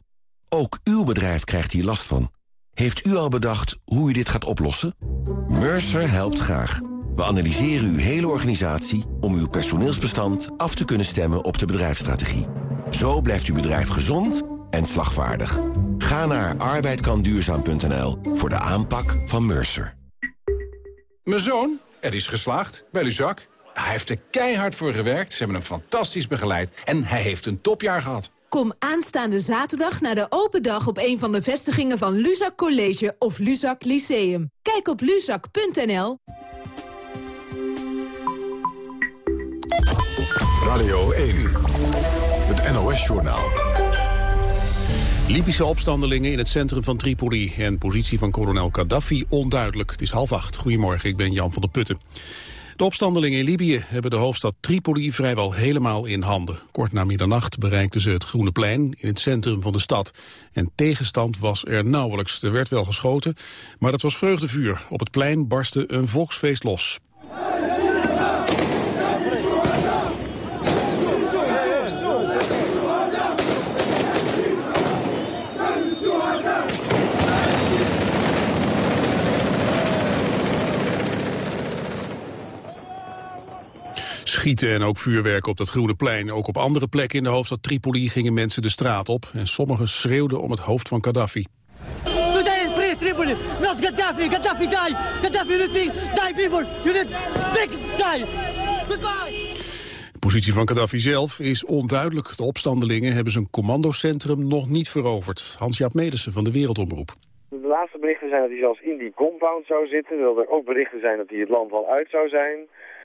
Ook uw bedrijf krijgt hier last van. Heeft u al bedacht hoe u dit gaat oplossen? Mercer helpt graag. We analyseren uw hele organisatie om uw personeelsbestand af te kunnen stemmen op de bedrijfsstrategie. Zo blijft uw bedrijf gezond en slagvaardig. Ga naar arbeidkanduurzaam.nl voor de aanpak van Mercer. Mijn zoon, er is geslaagd bij Luzak. Hij heeft er keihard voor gewerkt, ze hebben hem fantastisch begeleid... en hij heeft een topjaar gehad. Kom aanstaande zaterdag naar de open dag op een van de vestigingen van Luzak College of Luzak Lyceum. Kijk op luzak.nl. Radio 1, het NOS-journaal. Libische opstandelingen in het centrum van Tripoli en positie van kolonel Gaddafi onduidelijk. Het is half acht. Goedemorgen, ik ben Jan van der Putten. De opstandelingen in Libië hebben de hoofdstad Tripoli vrijwel helemaal in handen. Kort na middernacht bereikten ze het Groene Plein in het centrum van de stad. En tegenstand was er nauwelijks. Er werd wel geschoten, maar dat was vreugdevuur. Op het plein barstte een volksfeest los. Schieten en ook vuurwerk op dat Groene Plein. Ook op andere plekken in de hoofdstad Tripoli gingen mensen de straat op. En sommigen schreeuwden om het hoofd van Gaddafi. Tripoli, not Gaddafi. Gaddafi die. Gaddafi let me die people. You need big die. Goodbye. De positie van Gaddafi zelf is onduidelijk. De opstandelingen hebben zijn commandocentrum nog niet veroverd. Hans-Jaap Medersen van de Wereldomroep. De laatste berichten zijn dat hij zelfs in die compound zou zitten. Terwijl er ook berichten zijn dat hij het land al uit zou zijn.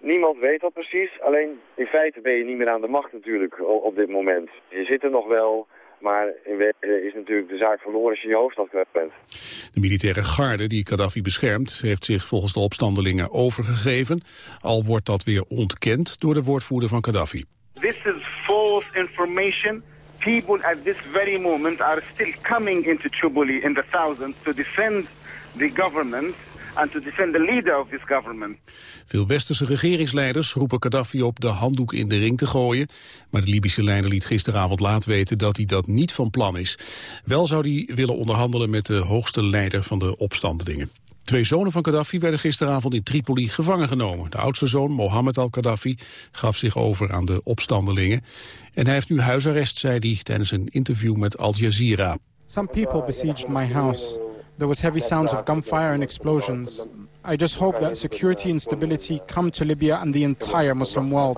Niemand weet dat precies. Alleen in feite ben je niet meer aan de macht natuurlijk op dit moment. Je zit er nog wel, maar in werkelijkheid is natuurlijk de zaak verloren als je je hoofdstad kwijt bent. De militaire garde die Gaddafi beschermt... heeft zich volgens de opstandelingen overgegeven. Al wordt dat weer ontkend door de woordvoerder van Gaddafi. This is false information. People at this very moment are still coming into Tripoli in the thousands to defend the government and to defend the leader of this government. Veel westerse regeringsleiders roepen Gaddafi op de handdoek in de ring te gooien. Maar de Libische leider liet gisteravond laat weten dat hij dat niet van plan is. Wel zou hij willen onderhandelen met de hoogste leider van de opstandelingen. Twee zonen van Gaddafi werden gisteravond in Tripoli gevangen genomen. De oudste zoon, Mohammed al-Gaddafi, gaf zich over aan de opstandelingen. En hij heeft nu huisarrest, zei hij tijdens een interview met Al Jazeera. Some people besieged my house. There was heavy sounds of gunfire and explosions. I just hope that security and stability come to Libya and the entire Muslim world.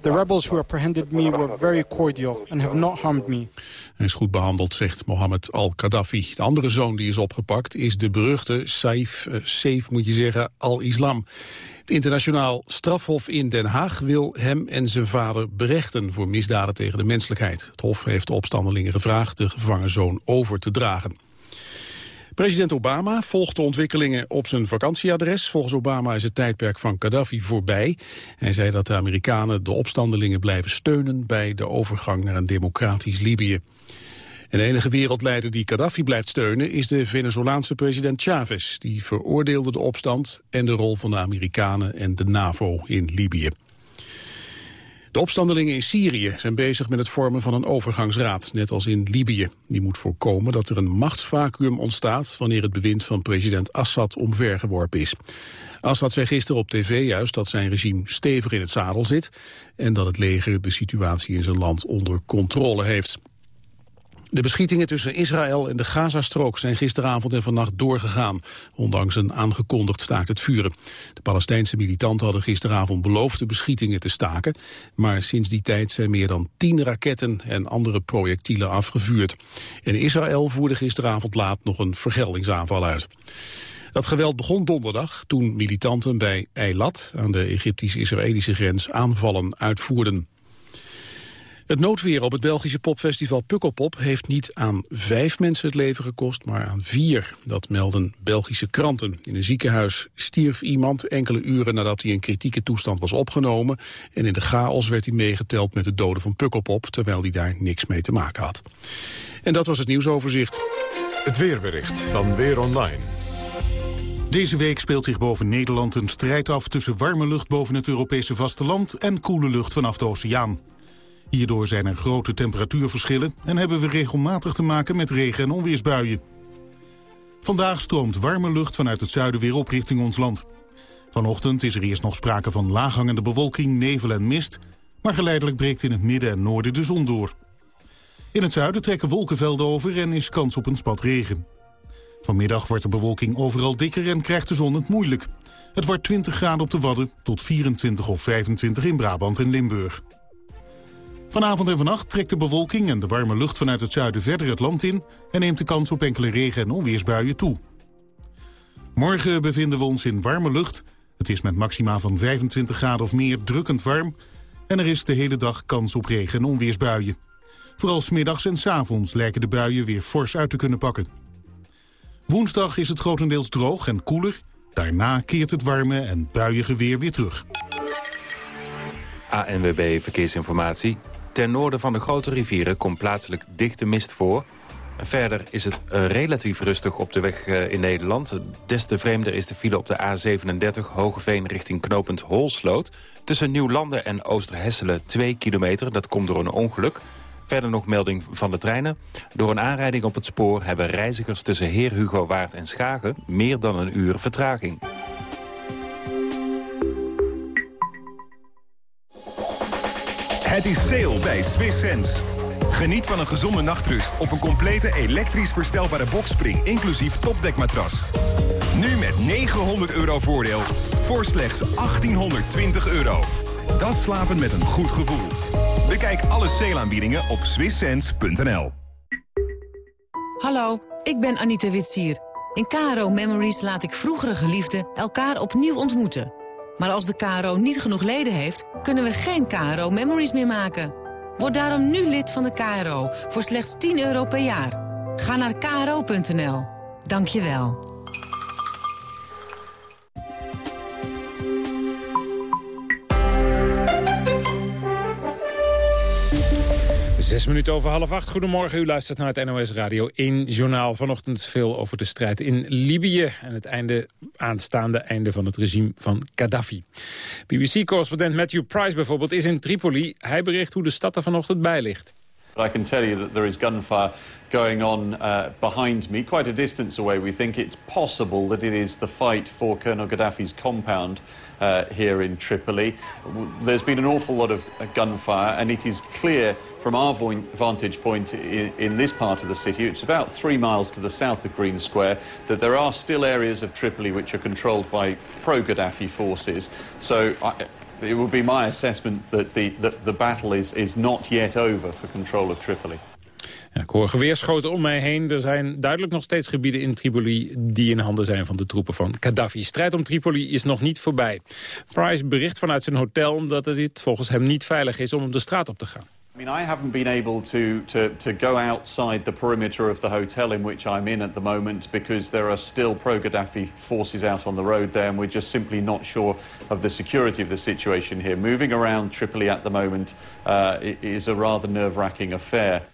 The rebels who apprehended me were very cordial and have not harmed me. Hij is goed behandeld, zegt Mohammed al-Gaddafi. De andere zoon die is opgepakt is de beruchte Saif, uh, Saif moet je zeggen, al-Islam. Het internationaal strafhof in Den Haag wil hem en zijn vader berechten voor misdaden tegen de menselijkheid. Het hof heeft de opstandelingen gevraagd de gevangen zoon over te dragen. President Obama volgt de ontwikkelingen op zijn vakantieadres. Volgens Obama is het tijdperk van Gaddafi voorbij. Hij zei dat de Amerikanen de opstandelingen blijven steunen... bij de overgang naar een democratisch Libië. En de enige wereldleider die Gaddafi blijft steunen is de Venezolaanse president Chavez. Die veroordeelde de opstand en de rol van de Amerikanen en de NAVO in Libië. De opstandelingen in Syrië zijn bezig met het vormen van een overgangsraad, net als in Libië. Die moet voorkomen dat er een machtsvacuum ontstaat wanneer het bewind van president Assad omvergeworpen is. Assad zei gisteren op tv juist dat zijn regime stevig in het zadel zit en dat het leger de situatie in zijn land onder controle heeft. De beschietingen tussen Israël en de Gazastrook zijn gisteravond en vannacht doorgegaan, ondanks een aangekondigd staakt het vuren. De Palestijnse militanten hadden gisteravond beloofd de beschietingen te staken, maar sinds die tijd zijn meer dan tien raketten en andere projectielen afgevuurd. En Israël voerde gisteravond laat nog een vergeldingsaanval uit. Dat geweld begon donderdag toen militanten bij Eilat aan de Egyptisch-Israëlische grens aanvallen uitvoerden. Het noodweer op het Belgische popfestival Pukkelpop heeft niet aan vijf mensen het leven gekost, maar aan vier. Dat melden Belgische kranten. In een ziekenhuis stierf iemand enkele uren nadat hij in kritieke toestand was opgenomen. En in de chaos werd hij meegeteld met de doden van Pukkelpop, terwijl hij daar niks mee te maken had. En dat was het nieuwsoverzicht. Het weerbericht van Weer Online. Deze week speelt zich boven Nederland een strijd af tussen warme lucht boven het Europese vasteland en koele lucht vanaf de oceaan. Hierdoor zijn er grote temperatuurverschillen en hebben we regelmatig te maken met regen- en onweersbuien. Vandaag stroomt warme lucht vanuit het zuiden weer op richting ons land. Vanochtend is er eerst nog sprake van laaghangende bewolking, nevel en mist... maar geleidelijk breekt in het midden en noorden de zon door. In het zuiden trekken wolkenvelden over en is kans op een spat regen. Vanmiddag wordt de bewolking overal dikker en krijgt de zon het moeilijk. Het wordt 20 graden op de Wadden tot 24 of 25 in Brabant en Limburg. Vanavond en vannacht trekt de bewolking en de warme lucht vanuit het zuiden verder het land in... en neemt de kans op enkele regen- en onweersbuien toe. Morgen bevinden we ons in warme lucht. Het is met maxima van 25 graden of meer drukkend warm... en er is de hele dag kans op regen- en onweersbuien. Vooral smiddags en s avonds lijken de buien weer fors uit te kunnen pakken. Woensdag is het grotendeels droog en koeler. Daarna keert het warme en buiige weer weer terug. ANWB Verkeersinformatie. Ten noorden van de grote rivieren komt plaatselijk dichte mist voor. Verder is het eh, relatief rustig op de weg eh, in Nederland. Des te vreemder is de file op de A37 Hogeveen richting knooppunt Holsloot. Tussen Nieuwlanden en Oosterhesselen 2 kilometer. Dat komt door een ongeluk. Verder nog melding van de treinen. Door een aanrijding op het spoor hebben reizigers tussen Heer Hugo Waard en Schagen... meer dan een uur vertraging. Het is sale bij Swiss Sense. Geniet van een gezonde nachtrust op een complete elektrisch verstelbare bokspring... inclusief topdekmatras. Nu met 900 euro voordeel voor slechts 1820 euro. Dat slapen met een goed gevoel. Bekijk alle sale-aanbiedingen op swisssense.nl. Hallo, ik ben Anita Witsier. In KRO Memories laat ik vroegere geliefden elkaar opnieuw ontmoeten. Maar als de KRO niet genoeg leden heeft, kunnen we geen KRO Memories meer maken. Word daarom nu lid van de KRO voor slechts 10 euro per jaar. Ga naar kro.nl. Dank je wel. Zes minuten over half acht. Goedemorgen, u luistert naar het NOS Radio 1 journaal. Vanochtend veel over de strijd in Libië... en het einde, aanstaande einde van het regime van Gaddafi. BBC-correspondent Matthew Price bijvoorbeeld is in Tripoli. Hij bericht hoe de stad er vanochtend bij ligt. I can tell you that there is gunfire going on uh, behind me, quite a distance away. We think it's possible that it is the fight for Colonel Gaddafi's compound uh, here in Tripoli. There's been an awful lot of uh, gunfire, and it is clear from our vantage point in, this part of the city, it's about three miles to the south of Green Square, that there are still areas of Tripoli which are controlled by pro-Gaddafi forces. So I, it would be my assessment that the, the, battle is, is not yet over for control of Tripoli. Ik hoor geweerschoten om mij heen. Er zijn duidelijk nog steeds gebieden in Tripoli die in handen zijn van de troepen van Gaddafi. Strijd om Tripoli is nog niet voorbij. Price bericht vanuit zijn hotel omdat het volgens hem niet veilig is om op de straat op te gaan. I mean, I haven't been able to, to, to go outside the perimeter of the hotel in which I'm in at the moment because there are still pro-Gaddafi forces out on the road there and we're just simply not sure of the security of the situation here. Moving around Tripoli at the moment uh, is a rather nerve-wracking affair.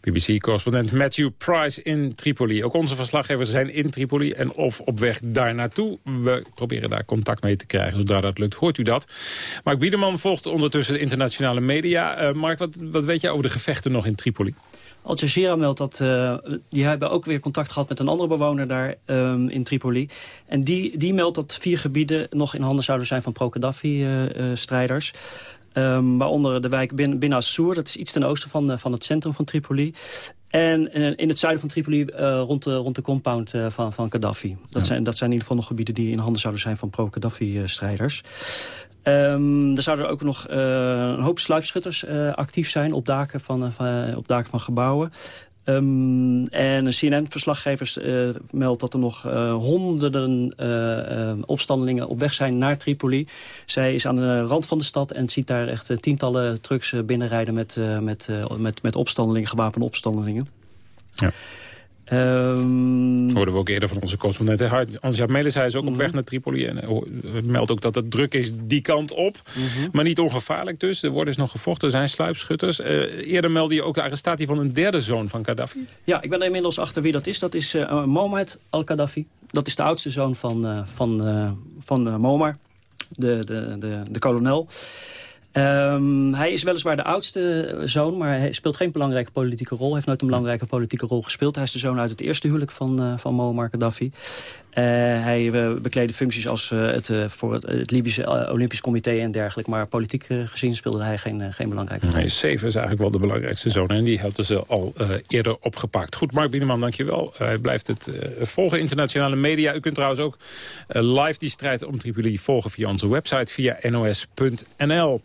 BBC-correspondent Matthew Price in Tripoli. Ook onze verslaggevers zijn in Tripoli en of op weg daar naartoe. We proberen daar contact mee te krijgen. Zodra dat lukt, hoort u dat. Mark Biederman volgt ondertussen de internationale media. Uh, Mark, wat, wat weet jij over de gevechten nog in Tripoli? Al Jazeera meldt dat uh, die hebben ook weer contact gehad met een andere bewoner daar um, in Tripoli. En die, die meldt dat vier gebieden nog in handen zouden zijn van pro-Gaddafi-strijders. Uh, Um, waaronder de wijk Bin, Bin Assour, dat is iets ten oosten van, uh, van het centrum van Tripoli. En uh, in het zuiden van Tripoli uh, rond, de, rond de compound van, van Gaddafi. Dat, ja. zijn, dat zijn in ieder geval nog gebieden die in handen zouden zijn van pro-Gaddafi-strijders. Um, er zouden ook nog een hoop sluipschutters actief zijn op daken van, van, op daken van gebouwen. Um, en een CNN-verslaggevers uh, meldt dat er nog uh, honderden uh, opstandelingen op weg zijn naar Tripoli. Zij is aan de rand van de stad en ziet daar echt tientallen trucks binnenrijden met, met, met, met opstandelingen, gewapende opstandelingen. Ja. Um, Hoorden we ook eerder van onze correspondent. Hans-Jaap Melis, hij is ook op mhm. weg naar Tripoli. En meldt ook dat het druk is die kant op. Mm Maar niet ongevaarlijk dus. Er wordt dus nog gevochten, er zijn sluipschutters. Uh, eerder meldde je ook de arrestatie van een derde zoon van Gaddafi. Ja, ik ben er inmiddels achter wie dat is. Dat is uh, Mohammed al-Gaddafi. Dat is de oudste zoon van, uh, van, van Muammar, de, de, de, de kolonel. Um, hij is weliswaar de oudste zoon, maar hij speelt geen belangrijke politieke rol. Hij heeft nooit een belangrijke politieke rol gespeeld. Hij is de zoon uit het eerste huwelijk van, uh, van Muammar Gaddafi. Hij bekleedde functies als het, voor het, het Libische Olympisch Comité en dergelijke. Maar politiek gezien speelde hij geen, geen belangrijke rol. Nee, Zeven is eigenlijk wel de belangrijkste zone. En die hadden ze al eerder opgepakt. Goed, Mark Bieneman, dankjewel. Hij blijft het volgen, internationale media. U kunt trouwens ook live die strijd om Tripoli volgen via onze website, via nos.nl.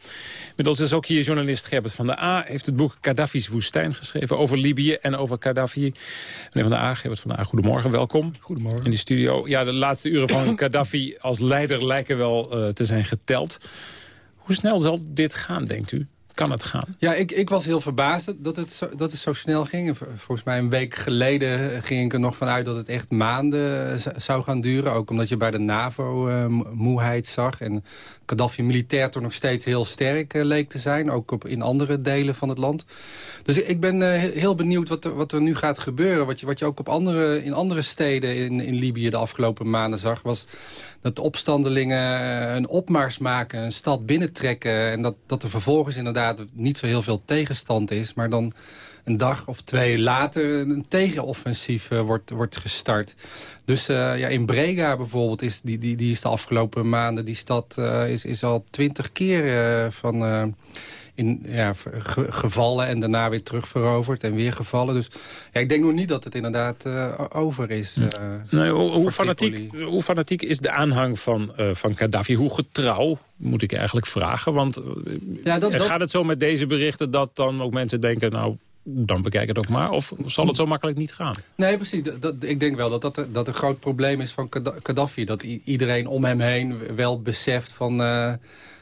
Inmiddels is ook hier journalist Gerbert van der A. Heeft het boek Gaddafi's woestijn geschreven over Libië en over Gaddafi. Meneer van der A, Gerbert van der A, goedemorgen, welkom. Goedemorgen. In de studio. Ja, de laatste uren van <clears throat> Gaddafi als leider lijken wel uh, te zijn geteld. Hoe snel zal dit gaan, denkt u? Kan het gaan? Ja, ik, ik was heel verbaasd dat het, zo, dat het zo snel ging. Volgens mij een week geleden ging ik er nog vanuit dat het echt maanden zou gaan duren. Ook omdat je bij de NAVO uh, moeheid zag. En Gaddafi militair toch nog steeds heel sterk uh, leek te zijn. Ook op, in andere delen van het land. Dus ik ben heel benieuwd wat er, wat er nu gaat gebeuren. Wat je, wat je ook op andere, in andere steden in, in Libië de afgelopen maanden zag... was dat de opstandelingen eh, een opmars maken, een stad binnentrekken... en dat, dat er vervolgens inderdaad niet zo heel veel tegenstand is... maar dan een dag of twee later een tegenoffensief uh, wordt, wordt gestart. Dus uh, ja, in Brega bijvoorbeeld, is die, die, die is de afgelopen maanden... die stad uh, is, is al twintig keer van in, ja, gevallen en daarna weer terugveroverd en weer gevallen. Dus ja, ik denk nog niet dat het inderdaad uh, over is. Uh, nee, hoe, hoe, fanatiek, hoe, fanatiek, is de aanhang van, uh, van Gaddafi? Hoe getrouw, moet ik eigenlijk vragen? Want ja, dat, gaat het zo met deze berichten dat dan ook mensen denken... nou, dan bekijk het ook maar. Of zal het zo makkelijk niet gaan? Nee, precies. Dat, ik denk wel dat dat, dat een groot probleem is van Gaddafi. Dat iedereen om hem heen wel beseft van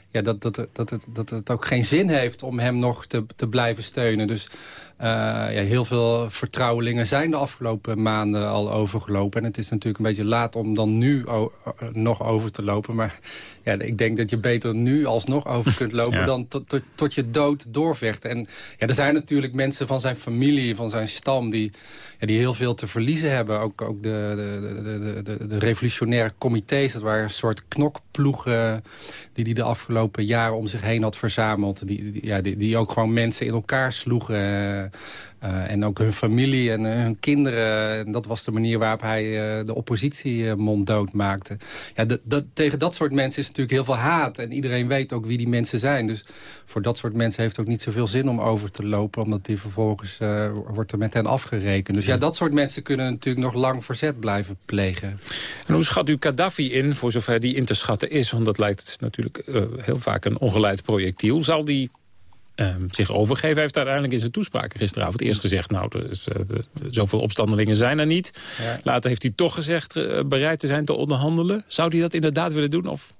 ja, dat, dat, dat, het, dat het ook geen zin heeft om hem nog te, te blijven steunen. Dus uh, ja, heel veel vertrouwelingen zijn de afgelopen maanden al overgelopen. En het is natuurlijk een beetje laat om dan nu nog over te lopen. Maar ja, ik denk dat je beter nu alsnog over kunt <laughs> lopen... dan tot, tot, tot, je dood doorvechten. En ja, er zijn natuurlijk mensen van zijn familie, van zijn stam... die, ja, die heel veel te verliezen hebben. Ook, ook de, de, de, de, de revolutionaire comité's, dat waren een soort knokploegen... die hij de afgelopen jaren om zich heen had verzameld. Die, die ja, die, die ook gewoon mensen in elkaar sloegen... Uh, en ook hun familie en uh, hun kinderen. En dat was de manier waarop hij uh, de oppositie monddood maakte. Ja, dat, tegen dat soort mensen is natuurlijk heel veel haat. En iedereen weet ook wie die mensen zijn. Dus voor dat soort mensen heeft het ook niet zoveel zin om over te lopen. Omdat die vervolgens wordt er met hen afgerekend. Dus ja, dat soort mensen kunnen natuurlijk nog lang verzet blijven plegen. En hoe schat u Gaddafi in, voor zover die in te schatten is? Want dat lijkt natuurlijk heel vaak een ongeleid projectiel. Zal die Ehm, zich overgeven. Hij heeft uiteindelijk in zijn toespraak gisteravond eerst gezegd... nou, er uh, zoveel opstandelingen zijn er niet. Later heeft hij toch gezegd uh, bereid te zijn te onderhandelen. Zou hij dat inderdaad willen doen? Of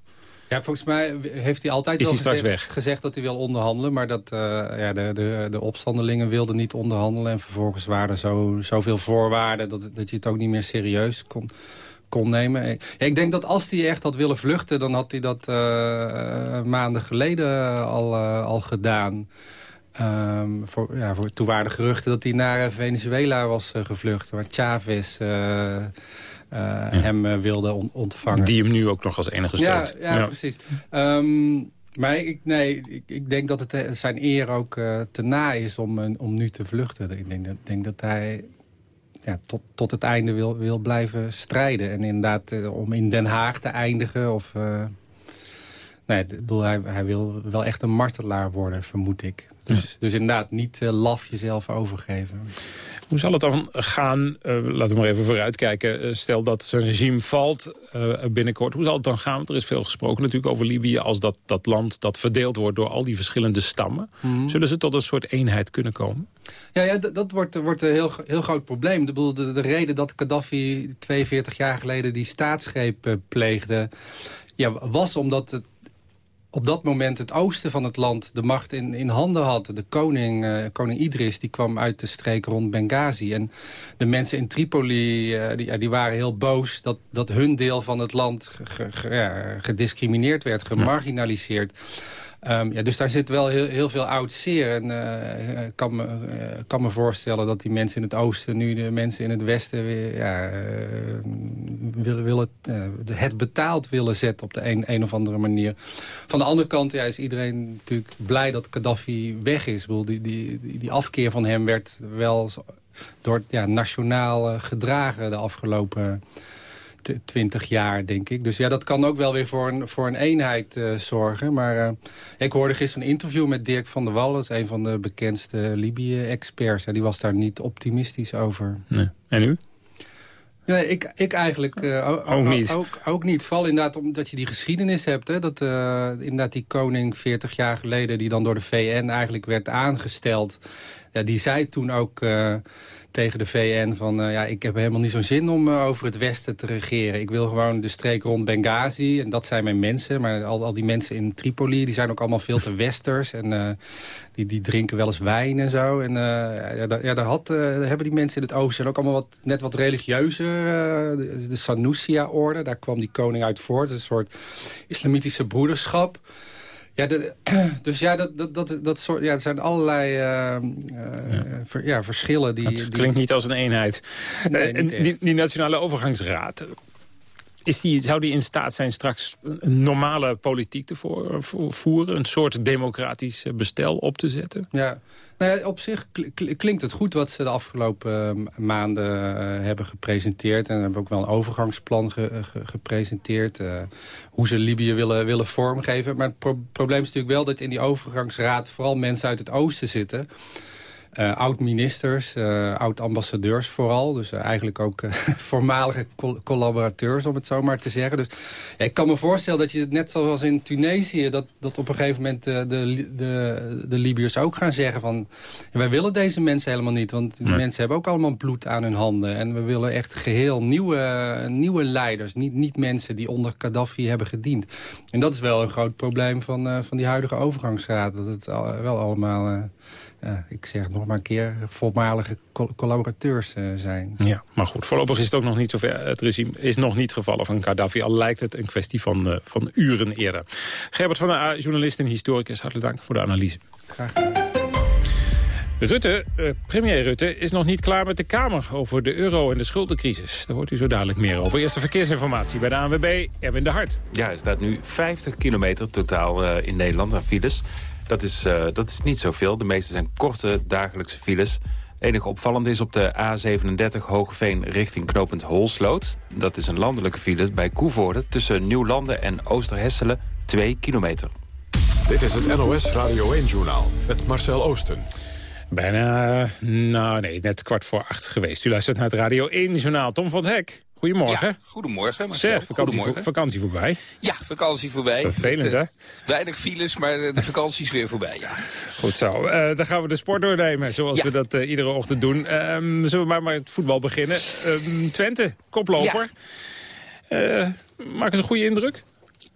ja, volgens mij heeft hij altijd is wel hij gezegd, gezegd, dat hij wil onderhandelen. Maar dat uh, ja, de, de, de opstandelingen wilden niet onderhandelen. En vervolgens waren er zo, zoveel voorwaarden dat, dat je het ook niet meer serieus kon kon nemen. ik denk dat als hij echt had willen vluchten... dan had hij dat uh, maanden geleden al, uh, al gedaan. Um, voor, ja, voor, toen waren de geruchten dat hij naar Venezuela was uh, gevlucht. Waar Chavez hem wilde on ontvangen. Die hem nu ook nog als enige steunt. Ja, ja, precies. Um, maar ik, nee, ik, ik, denk dat het zijn eer ook te na is om, om nu te vluchten. Ik denk dat, denk dat hij ja, tot, tot het einde wil, wil blijven strijden. En inderdaad, eh, om in Den Haag te eindigen. Of, uh, nee, bedoel, hij, hij wil wel echt een martelaar worden, vermoed ik. Dus, dus inderdaad, niet uh, laf jezelf overgeven. Hoe zal het dan gaan, uh, laten we maar even vooruitkijken... Uh, stel dat zijn regime valt uh, binnenkort. Hoe zal het dan gaan? Want er is veel gesproken natuurlijk over Libië... als dat, dat land dat verdeeld wordt door al die verschillende stammen. Mm Zullen ze tot een soort eenheid kunnen komen? Ja, ja dat wordt, wordt een heel, heel groot probleem. De, de, de reden dat Gaddafi 42 jaar geleden die staatsgreep pleegde... Ja, was omdat het op dat moment het oosten van het land de macht in, in handen had. De koning, uh, koning Idris, die kwam uit de streek rond Benghazi. En de mensen in Tripoli, uh, die, die, waren heel boos... dat, dat hun deel van het land ja, gediscrimineerd werd, gemarginaliseerd. Um, ja, dus daar zit wel heel, heel veel oud zeer. En uh, kan me, uh, kan me voorstellen dat die mensen in het oosten... nu de mensen in het westen weer ja, willen, willen, het betaald willen zetten... op de een, een of andere manier. Van de andere kant ja, is iedereen natuurlijk blij dat Gaddafi weg is. Die, die, die afkeer van hem werd wel door ja, nationaal gedragen de afgelopen twintig jaar, denk ik. Dus ja, dat kan ook wel weer voor een, voor een eenheid zorgen. Maar ik hoorde gisteren een interview met Dirk van der Wal. Dat is een van de bekendste Libië-experts. Ja, die was daar niet optimistisch over. Nee. En u? Nee, ik, ik eigenlijk uh, ook, niet. Ook, ook, niet. Vooral inderdaad omdat je die geschiedenis hebt. Hè, dat uh, inderdaad die koning 40 jaar geleden... die dan door de VN eigenlijk werd aangesteld... Ja, die zei toen ook... Uh, tegen de VN van... Uh, ja, ik heb helemaal niet zo'n zin om uh, over het Westen te regeren. Ik wil gewoon de streek rond Benghazi. En dat zijn mijn mensen. Maar al, al die mensen in Tripoli, die zijn ook allemaal veel te westers. En uh, die, die drinken wel eens wijn en zo. En ja, ja, daar, had, hebben die mensen in het oosten ook allemaal wat, net wat religieuzer. de, de Sanusia-orde, daar kwam die koning uit voort. Een soort islamitische broederschap. Ja, <clears throat> dus ja, dat, dat, dat, dat soort, ja, het zijn allerlei uh, ja. Ver, ja. verschillen. Die, het klinkt die... niet als een eenheid. Nee, uh, die, die, Nationale Overgangsraad, is die, zou die in staat zijn straks een normale politiek te voeren? Een soort democratisch bestel op te zetten? Ja, nou ja, op zich klinkt het goed wat ze de afgelopen maanden uh, hebben gepresenteerd. En hebben ook wel een overgangsplan ge ge gepresenteerd. Hoe ze Libië willen, willen vormgeven. Maar het pro probleem is natuurlijk wel dat in die overgangsraad vooral mensen uit het oosten zitten... Uh, oud-ministers, uh, oud-ambassadeurs vooral. Dus uh, eigenlijk ook <laughs> voormalige col collaborateurs, om het zo maar te zeggen. Dus ja, ik kan me voorstellen dat je het net zoals in Tunesië... dat, dat op een gegeven moment de, de, de Libiërs ook gaan zeggen van... wij willen deze mensen helemaal niet, want die nee. mensen hebben ook allemaal bloed aan hun handen. En we willen echt geheel nieuwe, nieuwe leiders. Niet, niet mensen die onder Gaddafi hebben gediend. En dat is wel een groot probleem van, van die huidige overgangsraad. Dat het al, wel allemaal uh, ik zeg nog maar een keer, voormalige co collaborateurs uh, zijn. Ja, maar goed, voorlopig is het ook nog niet zover. Het regime is nog niet gevallen van Gaddafi, al lijkt het een kwestie van, uh, van uren eerder. Gerbert van der A, journalist en historicus, hartelijk dank voor de analyse. Graag Rutte, premier Rutte, is nog niet klaar met de Kamer over de euro en de schuldencrisis. Daar hoort u zo dadelijk meer over. Eerste verkeersinformatie bij de ANWB, Erwin de Hart. Ja, er staat nu 50 kilometer totaal uh, in Nederland aan files. Dat is, uh, dat is niet zoveel. De meeste zijn korte dagelijkse files. Enig opvallend is op de A37 Hogeveen richting knooppunt Holsloot. Dat is een landelijke file bij Koevoorde tussen Nieuwlanden en Oosterhesselen 2 kilometer. Dit is het NOS Radio 1-journaal met Marcel Oosten. Bijna, nou nee, net kwart voor acht geweest. U luistert naar het Radio 1-journaal. Tom van Hek, goedemorgen. Ja, goedemorgen. Marcel. Zeg, vakantie, goedemorgen. Vakantie voorbij. Ja, vakantie voorbij. Vervelend, hè? Uh, weinig files, maar de vakantie is weer voorbij, ja. Goed zo. Uh, dan gaan we de sport doornemen, zoals ja. we dat uh, iedere ochtend doen. Um, zullen we maar met het voetbal beginnen. Um, Twente, koploper. Ja. maak eens een goede indruk.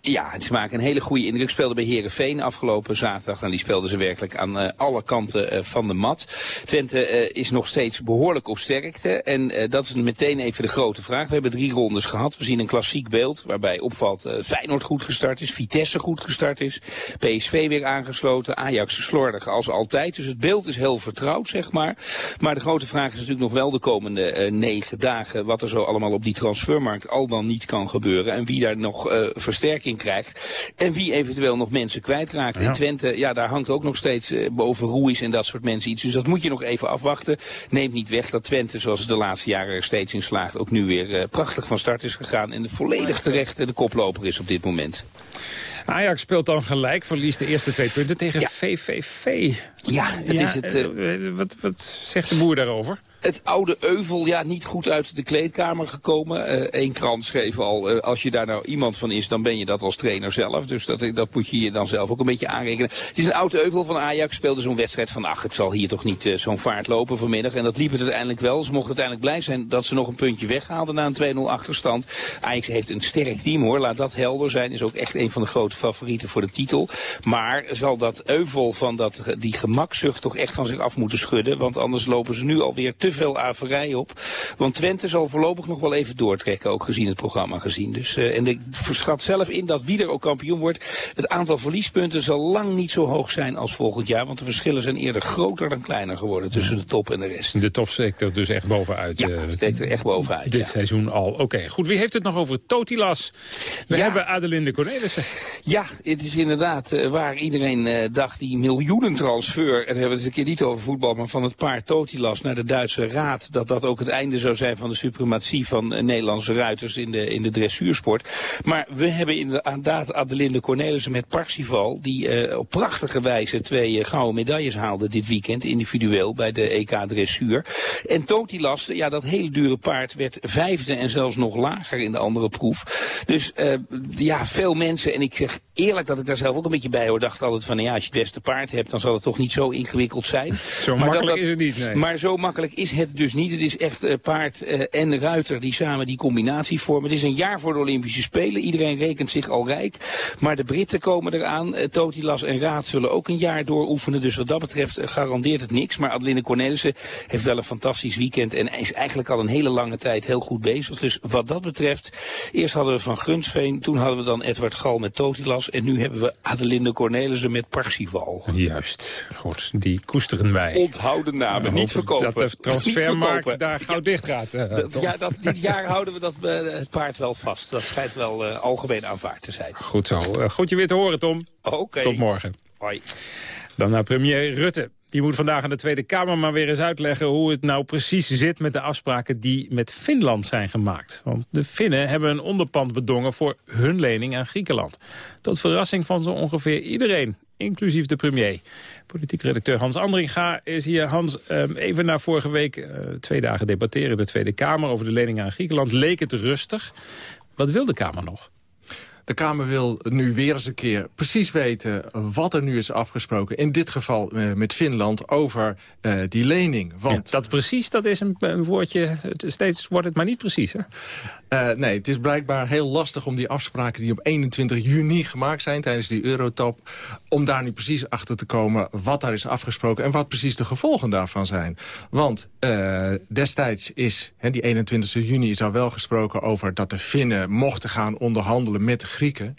Ja, ze maken een hele goede indruk. Speelden bij Herenveen afgelopen zaterdag. En die speelden ze werkelijk aan uh, alle kanten uh, van de mat. Twente uh, is nog steeds behoorlijk op sterkte. En dat is meteen even de grote vraag. We hebben drie rondes gehad. We zien een klassiek beeld waarbij opvalt Feyenoord goed gestart is. Vitesse goed gestart is. PSV weer aangesloten. Ajax slordig als altijd. Dus het beeld is heel vertrouwd, zeg maar. Maar de grote vraag is natuurlijk nog wel de komende negen dagen. Wat er zo allemaal op die transfermarkt al dan niet kan gebeuren. En wie daar nog versterking krijgt. En wie eventueel nog mensen kwijtraakt. Ja. In Twente, ja, daar hangt ook nog steeds uh, boven Ruiz en dat soort mensen iets. Dus dat moet je nog even afwachten. Neemt niet weg dat Twente, zoals het de laatste jaren er steeds in slaagt, ook nu weer uh, prachtig van start is gegaan. En de volledig terecht de koploper is op dit moment. Ajax speelt dan gelijk, verliest de eerste twee punten tegen ja. VVV. Ja, het ja, is het... Uh, wat, wat zegt de boer daarover? Het oude euvel, ja, niet goed uit de kleedkamer gekomen. Eén uh, krant schreef al, uh, als je daar nou iemand van is, dan ben je dat als trainer zelf. Dus dat, dat moet je je dan zelf ook een beetje aanrekenen. Het is een oude euvel van Ajax, speelde zo'n wedstrijd van, ach, het zal hier toch niet uh, zo'n vaart lopen vanmiddag. En dat liep het uiteindelijk wel. Ze mochten uiteindelijk blij zijn dat ze nog een puntje weghaalden na een 2-0 achterstand. Ajax heeft een sterk team hoor, laat dat helder zijn. Is ook echt een van de grote favorieten voor de titel. Maar zal dat euvel van dat, die gemakzucht toch echt van zich af moeten schudden. Want anders lopen ze nu alweer te veel averij op. Want Twente zal voorlopig nog wel even doortrekken, ook gezien het programma gezien. Dus, uh, en ik verschat zelf in dat wie er ook kampioen wordt, het aantal verliespunten zal lang niet zo hoog zijn als volgend jaar. Want de verschillen zijn eerder groter dan kleiner geworden tussen de top en de rest. De top steekt er dus echt bovenuit. Ja, uh, steekt er echt bovenuit. Dit ja. seizoen al. Oké, okay. goed. Wie heeft het nog over Totilas? We ja. hebben Adelinde Cornelissen. Ja, het is inderdaad uh, waar iedereen dacht die miljoenentransfer, en daar hebben we het een keer niet over voetbal, maar van het paar Totilas naar de Duitse Raad... dat dat ook het einde zou zijn van de suprematie van uh, Nederlandse ruiters in de, in de dressuursport. Maar we hebben inderdaad Adelinde Cornelissen met Parsifal... die uh, op prachtige wijze twee uh, gouden medailles haalde dit weekend... individueel bij de EK Dressuur. En Totilas, ja, dat hele dure paard werd vijfde en zelfs nog lager in de andere proef. Dus ja, veel mensen, en ik zeg eerlijk dat ik daar zelf ook een beetje bij hoor, dacht altijd van... ja, als je het beste paard hebt, dan zal het toch niet zo ingewikkeld zijn. Zo maar makkelijk is het niet, nee. Maar zo makkelijk is het dus niet. Het is echt uh, paard uh, en ruiter die samen die combinatie vormen. Het is een jaar voor de Olympische Spelen. Iedereen rekent zich al rijk. Maar de Britten komen eraan. Uh, Totilas en Raad zullen ook een jaar dooroefenen. Dus wat dat betreft garandeert het niks. Maar Adeline Cornelissen heeft wel een fantastisch weekend... en is eigenlijk al een hele lange tijd heel goed bezig. Dus wat dat betreft, eerst hadden we Van Gunsveen... toen hadden we dan Edward Gal met Totilas... en nu hebben we Adelinde Cornelissen met Parsifal. Juist. Goed, die koesteren wij. Onthouden namen, niet verkopen. Dat de transfermarkt daar gauw dicht gaat. Uh, dat, ja, dat, dit jaar houden we dat, uh, het paard wel vast. Dat schijnt wel uh, algemeen aanvaard te zijn. Goed zo. goed je weer te horen, Tom. Oké. Okay. Tot morgen. Hoi. Dan naar premier Rutte. Die moet vandaag aan de Tweede Kamer maar weer eens uitleggen... hoe het nou precies zit met de afspraken die met Finland zijn gemaakt. Want de Finnen hebben een onderpand bedongen voor hun lening aan Griekenland. Tot verrassing van zo ongeveer iedereen, inclusief de premier. Politiek redacteur Hans Andringa is hier. Hans, even na vorige week, twee dagen debatteren in de Tweede Kamer... over de lening aan Griekenland, leek het rustig. Wat wil de Kamer nog? De Kamer wil nu weer eens een keer precies weten wat er nu is afgesproken. In dit geval uh, met Finland over uh, die lening. Want... Ja, dat precies, dat is een, een, woordje, steeds wordt het maar niet precies. Hè? Uh, nee, het is blijkbaar heel lastig om die afspraken die op 21 juni gemaakt zijn tijdens die Eurotop, om daar nu precies achter te komen wat daar is afgesproken en wat precies de gevolgen daarvan zijn. Want destijds is, die 21 juni is al wel gesproken over dat de Finnen mochten gaan onderhandelen met de Grieken.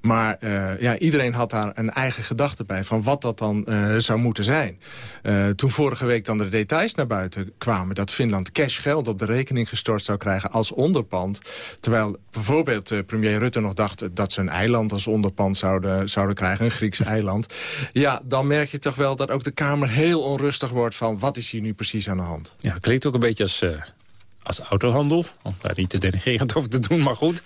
Maar uh, ja, iedereen had daar een eigen gedachte bij van wat dat dan uh, zou moeten zijn. Uh, toen vorige week dan de details naar buiten kwamen... dat Finland cashgeld op de rekening gestort zou krijgen als onderpand. Terwijl bijvoorbeeld premier Rutte nog dacht dat ze een eiland als onderpand zouden, zouden krijgen. Een Grieks <laughs> eiland. Ja, dan merk je toch wel dat ook de Kamer heel onrustig wordt van wat is hier nu precies aan de hand. Ja, klinkt ook een beetje als als autohandel. Om daar niet te denigrerend over te doen, maar goed.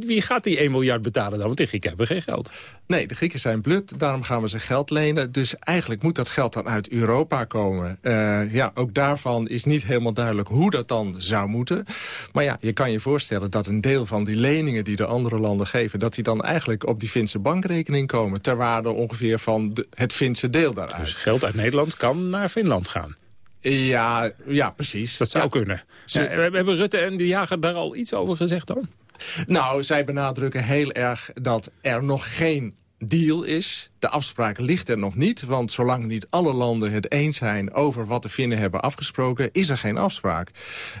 Wie gaat die 1 miljard betalen dan? Want de Grieken hebben geen geld. Nee, de Grieken zijn blut, daarom gaan we ze geld lenen. Dus eigenlijk moet dat geld dan uit Europa komen. Uh, ja, ook daarvan is niet helemaal duidelijk hoe dat dan zou moeten. Maar ja, je kan je voorstellen dat een deel van die leningen... die de andere landen geven, dat die dan eigenlijk op die Finse bankrekening komen... ter waarde ongeveer van de, het Finse deel daaruit. Dus geld uit Nederland kan naar Finland gaan? Ja, ja precies. Dat zou ja. kunnen. Ja, hebben Rutte en de jager daar al iets over gezegd dan? Nou, zij benadrukken heel erg dat er nog geen deal is. De afspraak ligt er nog niet, want zolang niet alle landen het eens zijn over wat de Finnen hebben afgesproken, is er geen afspraak.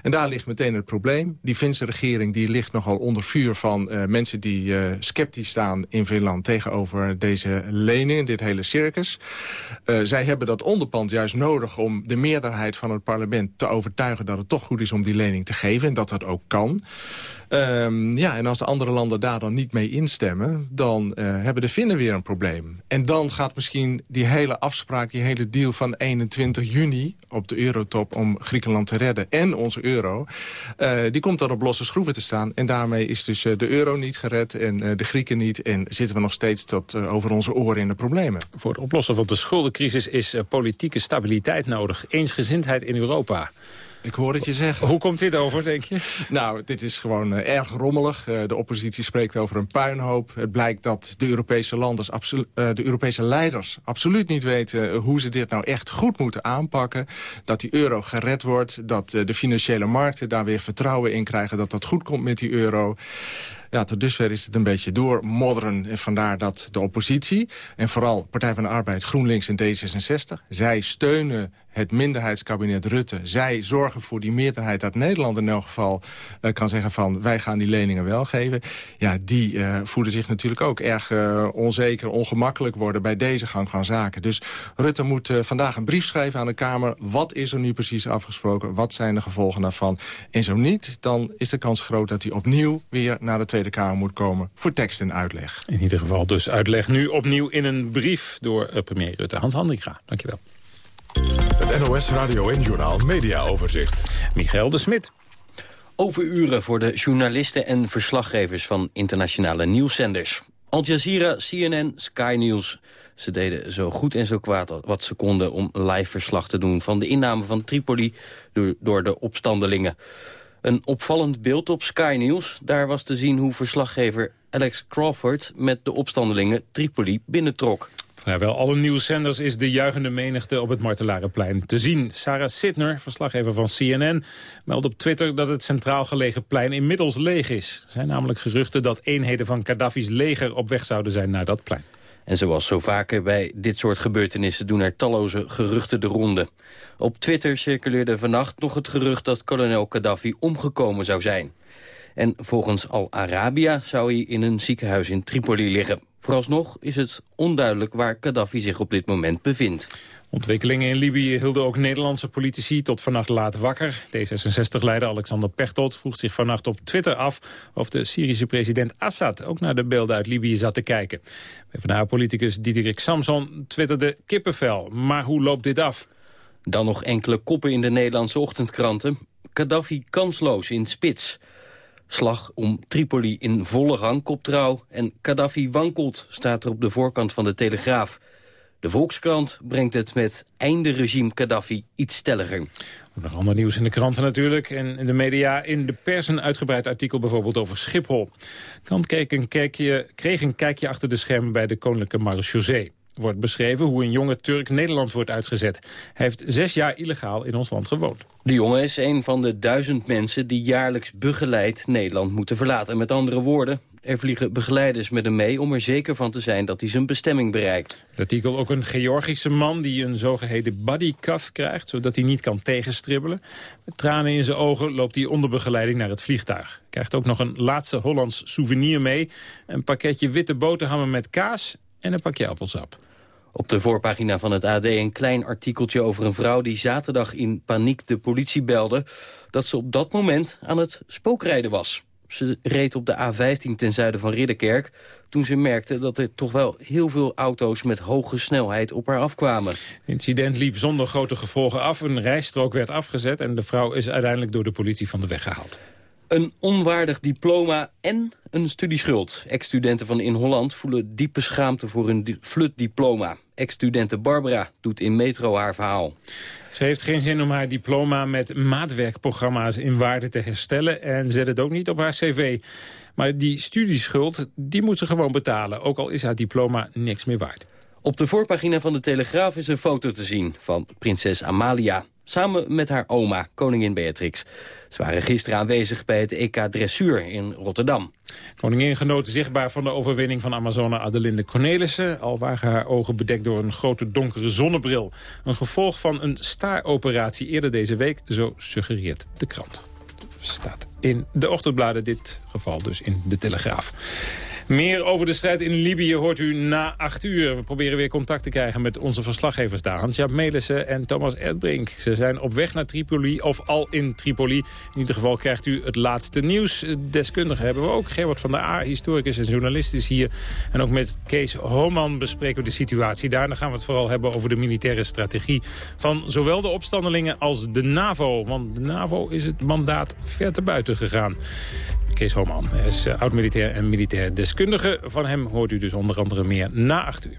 En daar ligt meteen het probleem. Die Finse regering die ligt nogal onder vuur van uh, mensen die uh, sceptisch staan in Finland tegenover deze lening, dit hele circus. Uh, zij hebben dat onderpand juist nodig om de meerderheid van het parlement te overtuigen dat het toch goed is om die lening te geven en dat dat ook kan. Um, ja, en als de andere landen daar dan niet mee instemmen... dan hebben de Finnen weer een probleem. En dan gaat misschien die hele afspraak, die hele deal van 21 juni... op de eurotop om Griekenland te redden en onze euro... Uh, die komt dan op losse schroeven te staan. En daarmee is dus uh, de euro niet gered en de Grieken niet... en zitten we nog steeds tot over onze oren in de problemen. Voor het oplossen van de schuldencrisis is politieke stabiliteit nodig. Eensgezindheid in Europa. Ik hoor het je zeggen. Hoe komt dit over, denk je? Nou, dit is gewoon uh, erg rommelig. Uh, de oppositie spreekt over een puinhoop. Het blijkt dat de Europese, landers, uh, de Europese leiders absoluut niet weten... hoe ze dit nou echt goed moeten aanpakken. Dat die euro gered wordt. Dat de financiële markten daar weer vertrouwen in krijgen. Dat dat goed komt met die euro. Ja, tot dusver is het een beetje doormodderen. En vandaar dat de oppositie, en vooral Partij van de Arbeid, GroenLinks en D66... zij steunen het minderheidskabinet Rutte. Zij zorgen voor die meerderheid dat Nederland in elk geval uh, kan zeggen van... wij gaan die leningen wel geven. Ja, die uh, voelen zich natuurlijk ook erg uh, onzeker, ongemakkelijk worden... bij deze gang van zaken. Dus Rutte moet vandaag een brief schrijven aan de Kamer. Wat is er nu precies afgesproken? Wat zijn de gevolgen daarvan? En zo niet, dan is de kans groot dat hij opnieuw weer naar de Tweede Kamer moet komen... voor tekst en uitleg. In ieder geval dus uitleg nu opnieuw in een brief door premier Rutte. Hans Handringa, dankjewel. Het NOS Radio en Journal Media Overzicht. Michael de Smit. Overuren voor de journalisten en verslaggevers van internationale nieuwszenders. Al Jazeera, CNN, Sky News. Ze deden zo goed en zo kwaad wat ze konden om live verslag te doen... van de inname van Tripoli door, door de opstandelingen. Een opvallend beeld op Sky News. Daar was te zien hoe verslaggever Alex Crawford... met de opstandelingen Tripoli binnentrok. Vrijwel alle nieuwszenders is de juichende menigte op het Martelarenplein te zien. Sarah Sidner, verslaggever van CNN, meldt op Twitter dat het centraal gelegen plein inmiddels leeg is. Er zijn namelijk geruchten dat eenheden van Gaddafi's leger op weg zouden zijn naar dat plein. En zoals zo vaker bij dit soort gebeurtenissen doen er talloze geruchten de ronde. Op Twitter circuleerde vannacht nog het gerucht dat kolonel Gaddafi omgekomen zou zijn. En volgens Al-Arabiya zou hij in een ziekenhuis in Tripoli liggen. Vooralsnog is het onduidelijk waar Gaddafi zich op dit moment bevindt. Ontwikkelingen in Libië hielden ook Nederlandse politici tot vannacht laat wakker. D66-leider Alexander Pechtold vroeg zich vannacht op Twitter af... of de Syrische president Assad ook naar de beelden uit Libië zat te kijken. PvdA-politicus Diederik Samson twitterde kippenvel. Maar hoe loopt dit af? Dan nog enkele koppen in de Nederlandse ochtendkranten. Gaddafi kansloos in spits. Slag om Tripoli in volle gang, koptrouw. En Gaddafi wankelt, staat er op de voorkant van de Telegraaf. De Volkskrant brengt het met einde regime Gaddafi iets stelliger. Nog ander nieuws in de kranten natuurlijk. En in de media in de pers een uitgebreid artikel bijvoorbeeld over Schiphol. Kant een kijkje, kreeg een kijkje achter de schermen bij de Koninklijke Marechaussee wordt beschreven hoe een jonge Turk Nederland wordt uitgezet. Hij heeft zes jaar illegaal in ons land gewoond. De jongen is een van de duizend mensen die jaarlijks begeleid Nederland moeten verlaten. Met andere woorden, er vliegen begeleiders met hem mee om er zeker van te zijn dat hij zijn bestemming bereikt. Het artikel ook een Georgische man die een zogeheten bodycuff krijgt... zodat hij niet kan tegenstribbelen. Met tranen in zijn ogen loopt hij onder begeleiding naar het vliegtuig. Krijgt ook nog een laatste Hollands souvenir mee. Een pakketje witte boterhammen met kaas en een pakje appelsap. Op de voorpagina van het AD een klein artikeltje over een vrouw... die zaterdag in paniek de politie belde... dat ze op dat moment aan het spookrijden was. Ze reed op de A15 ten zuiden van Ridderkerk... toen ze merkte dat er toch wel heel veel auto's met hoge snelheid op haar afkwamen. Het incident liep zonder grote gevolgen af. Een rijstrook werd afgezet en de vrouw is uiteindelijk door de politie van de weg gehaald. Een onwaardig diploma en een studieschuld. Ex-studenten van In Holland voelen diepe schaamte voor hun flutdiploma. Ex-studente Barbara doet in Metro haar verhaal. Ze heeft geen zin om haar diploma met maatwerkprogramma's in waarde te herstellen... en zet het ook niet op haar cv. Maar die studieschuld, die moet ze gewoon betalen... ook al is haar diploma niks meer waard. Op de voorpagina van de Telegraaf is een foto te zien van prinses Amalia samen met haar oma, koningin Beatrix. Ze waren gisteren aanwezig bij het EK Dressuur in Rotterdam. Koningin genoten zichtbaar van de overwinning van Amazone Adelinde Cornelissen... al waren haar ogen bedekt door een grote donkere zonnebril. Een gevolg van een staaroperatie eerder deze week, zo suggereert de krant. Staat in de ochtendbladen, dit geval dus in de Telegraaf. Meer over de strijd in Libië hoort u na acht uur. We proberen weer contact te krijgen met onze verslaggevers daar. Hans-Jaap Melissen en Thomas Erdbrink. Ze zijn op weg naar Tripoli of al in Tripoli. In ieder geval krijgt u het laatste nieuws. Deskundigen hebben we ook. Gerwart van der A, historicus en journalist is hier. En ook met Kees Homan bespreken we de situatie daar. Dan gaan we het vooral hebben over de militaire strategie... van zowel de opstandelingen als de NAVO. Want de NAVO is het mandaat ver te buiten gegaan. Kees Homan. Hij is uh, oud-militair en militair deskundige. Van hem hoort u dus onder andere meer na acht uur.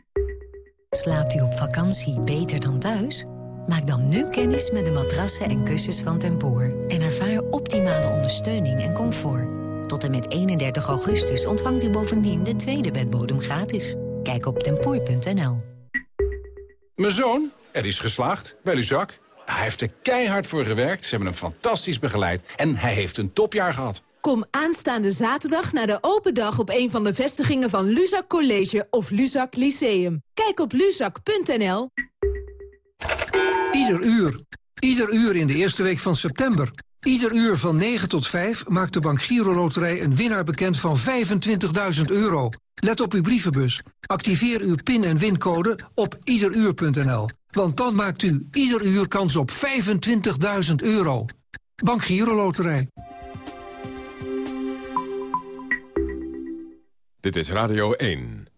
Slaapt u op vakantie beter dan thuis? Maak dan nu kennis met de matrassen en kussens van Tempoor. En ervaar optimale ondersteuning en comfort. Tot en met 31 augustus ontvangt u bovendien de tweede bedbodem gratis. Kijk op tempoor.nl. Mijn zoon, er is geslaagd bij Luzak. Hij heeft er keihard voor gewerkt, ze hebben hem fantastisch begeleid... en hij heeft een topjaar gehad. Kom aanstaande zaterdag naar de open dag op een van de vestigingen van Luzak College of Luzak Lyceum. Kijk op luzak.nl. Ieder uur. Ieder uur in de eerste week van september. Ieder uur van 9 tot 5 maakt de Bank Giro Loterij een winnaar bekend van 25.000 euro. Let op uw brievenbus. Activeer uw pin- en wincode op iederuur.nl. Want dan maakt u ieder uur kans op 25.000 euro. Bank Giro Loterij. Dit is Radio 1.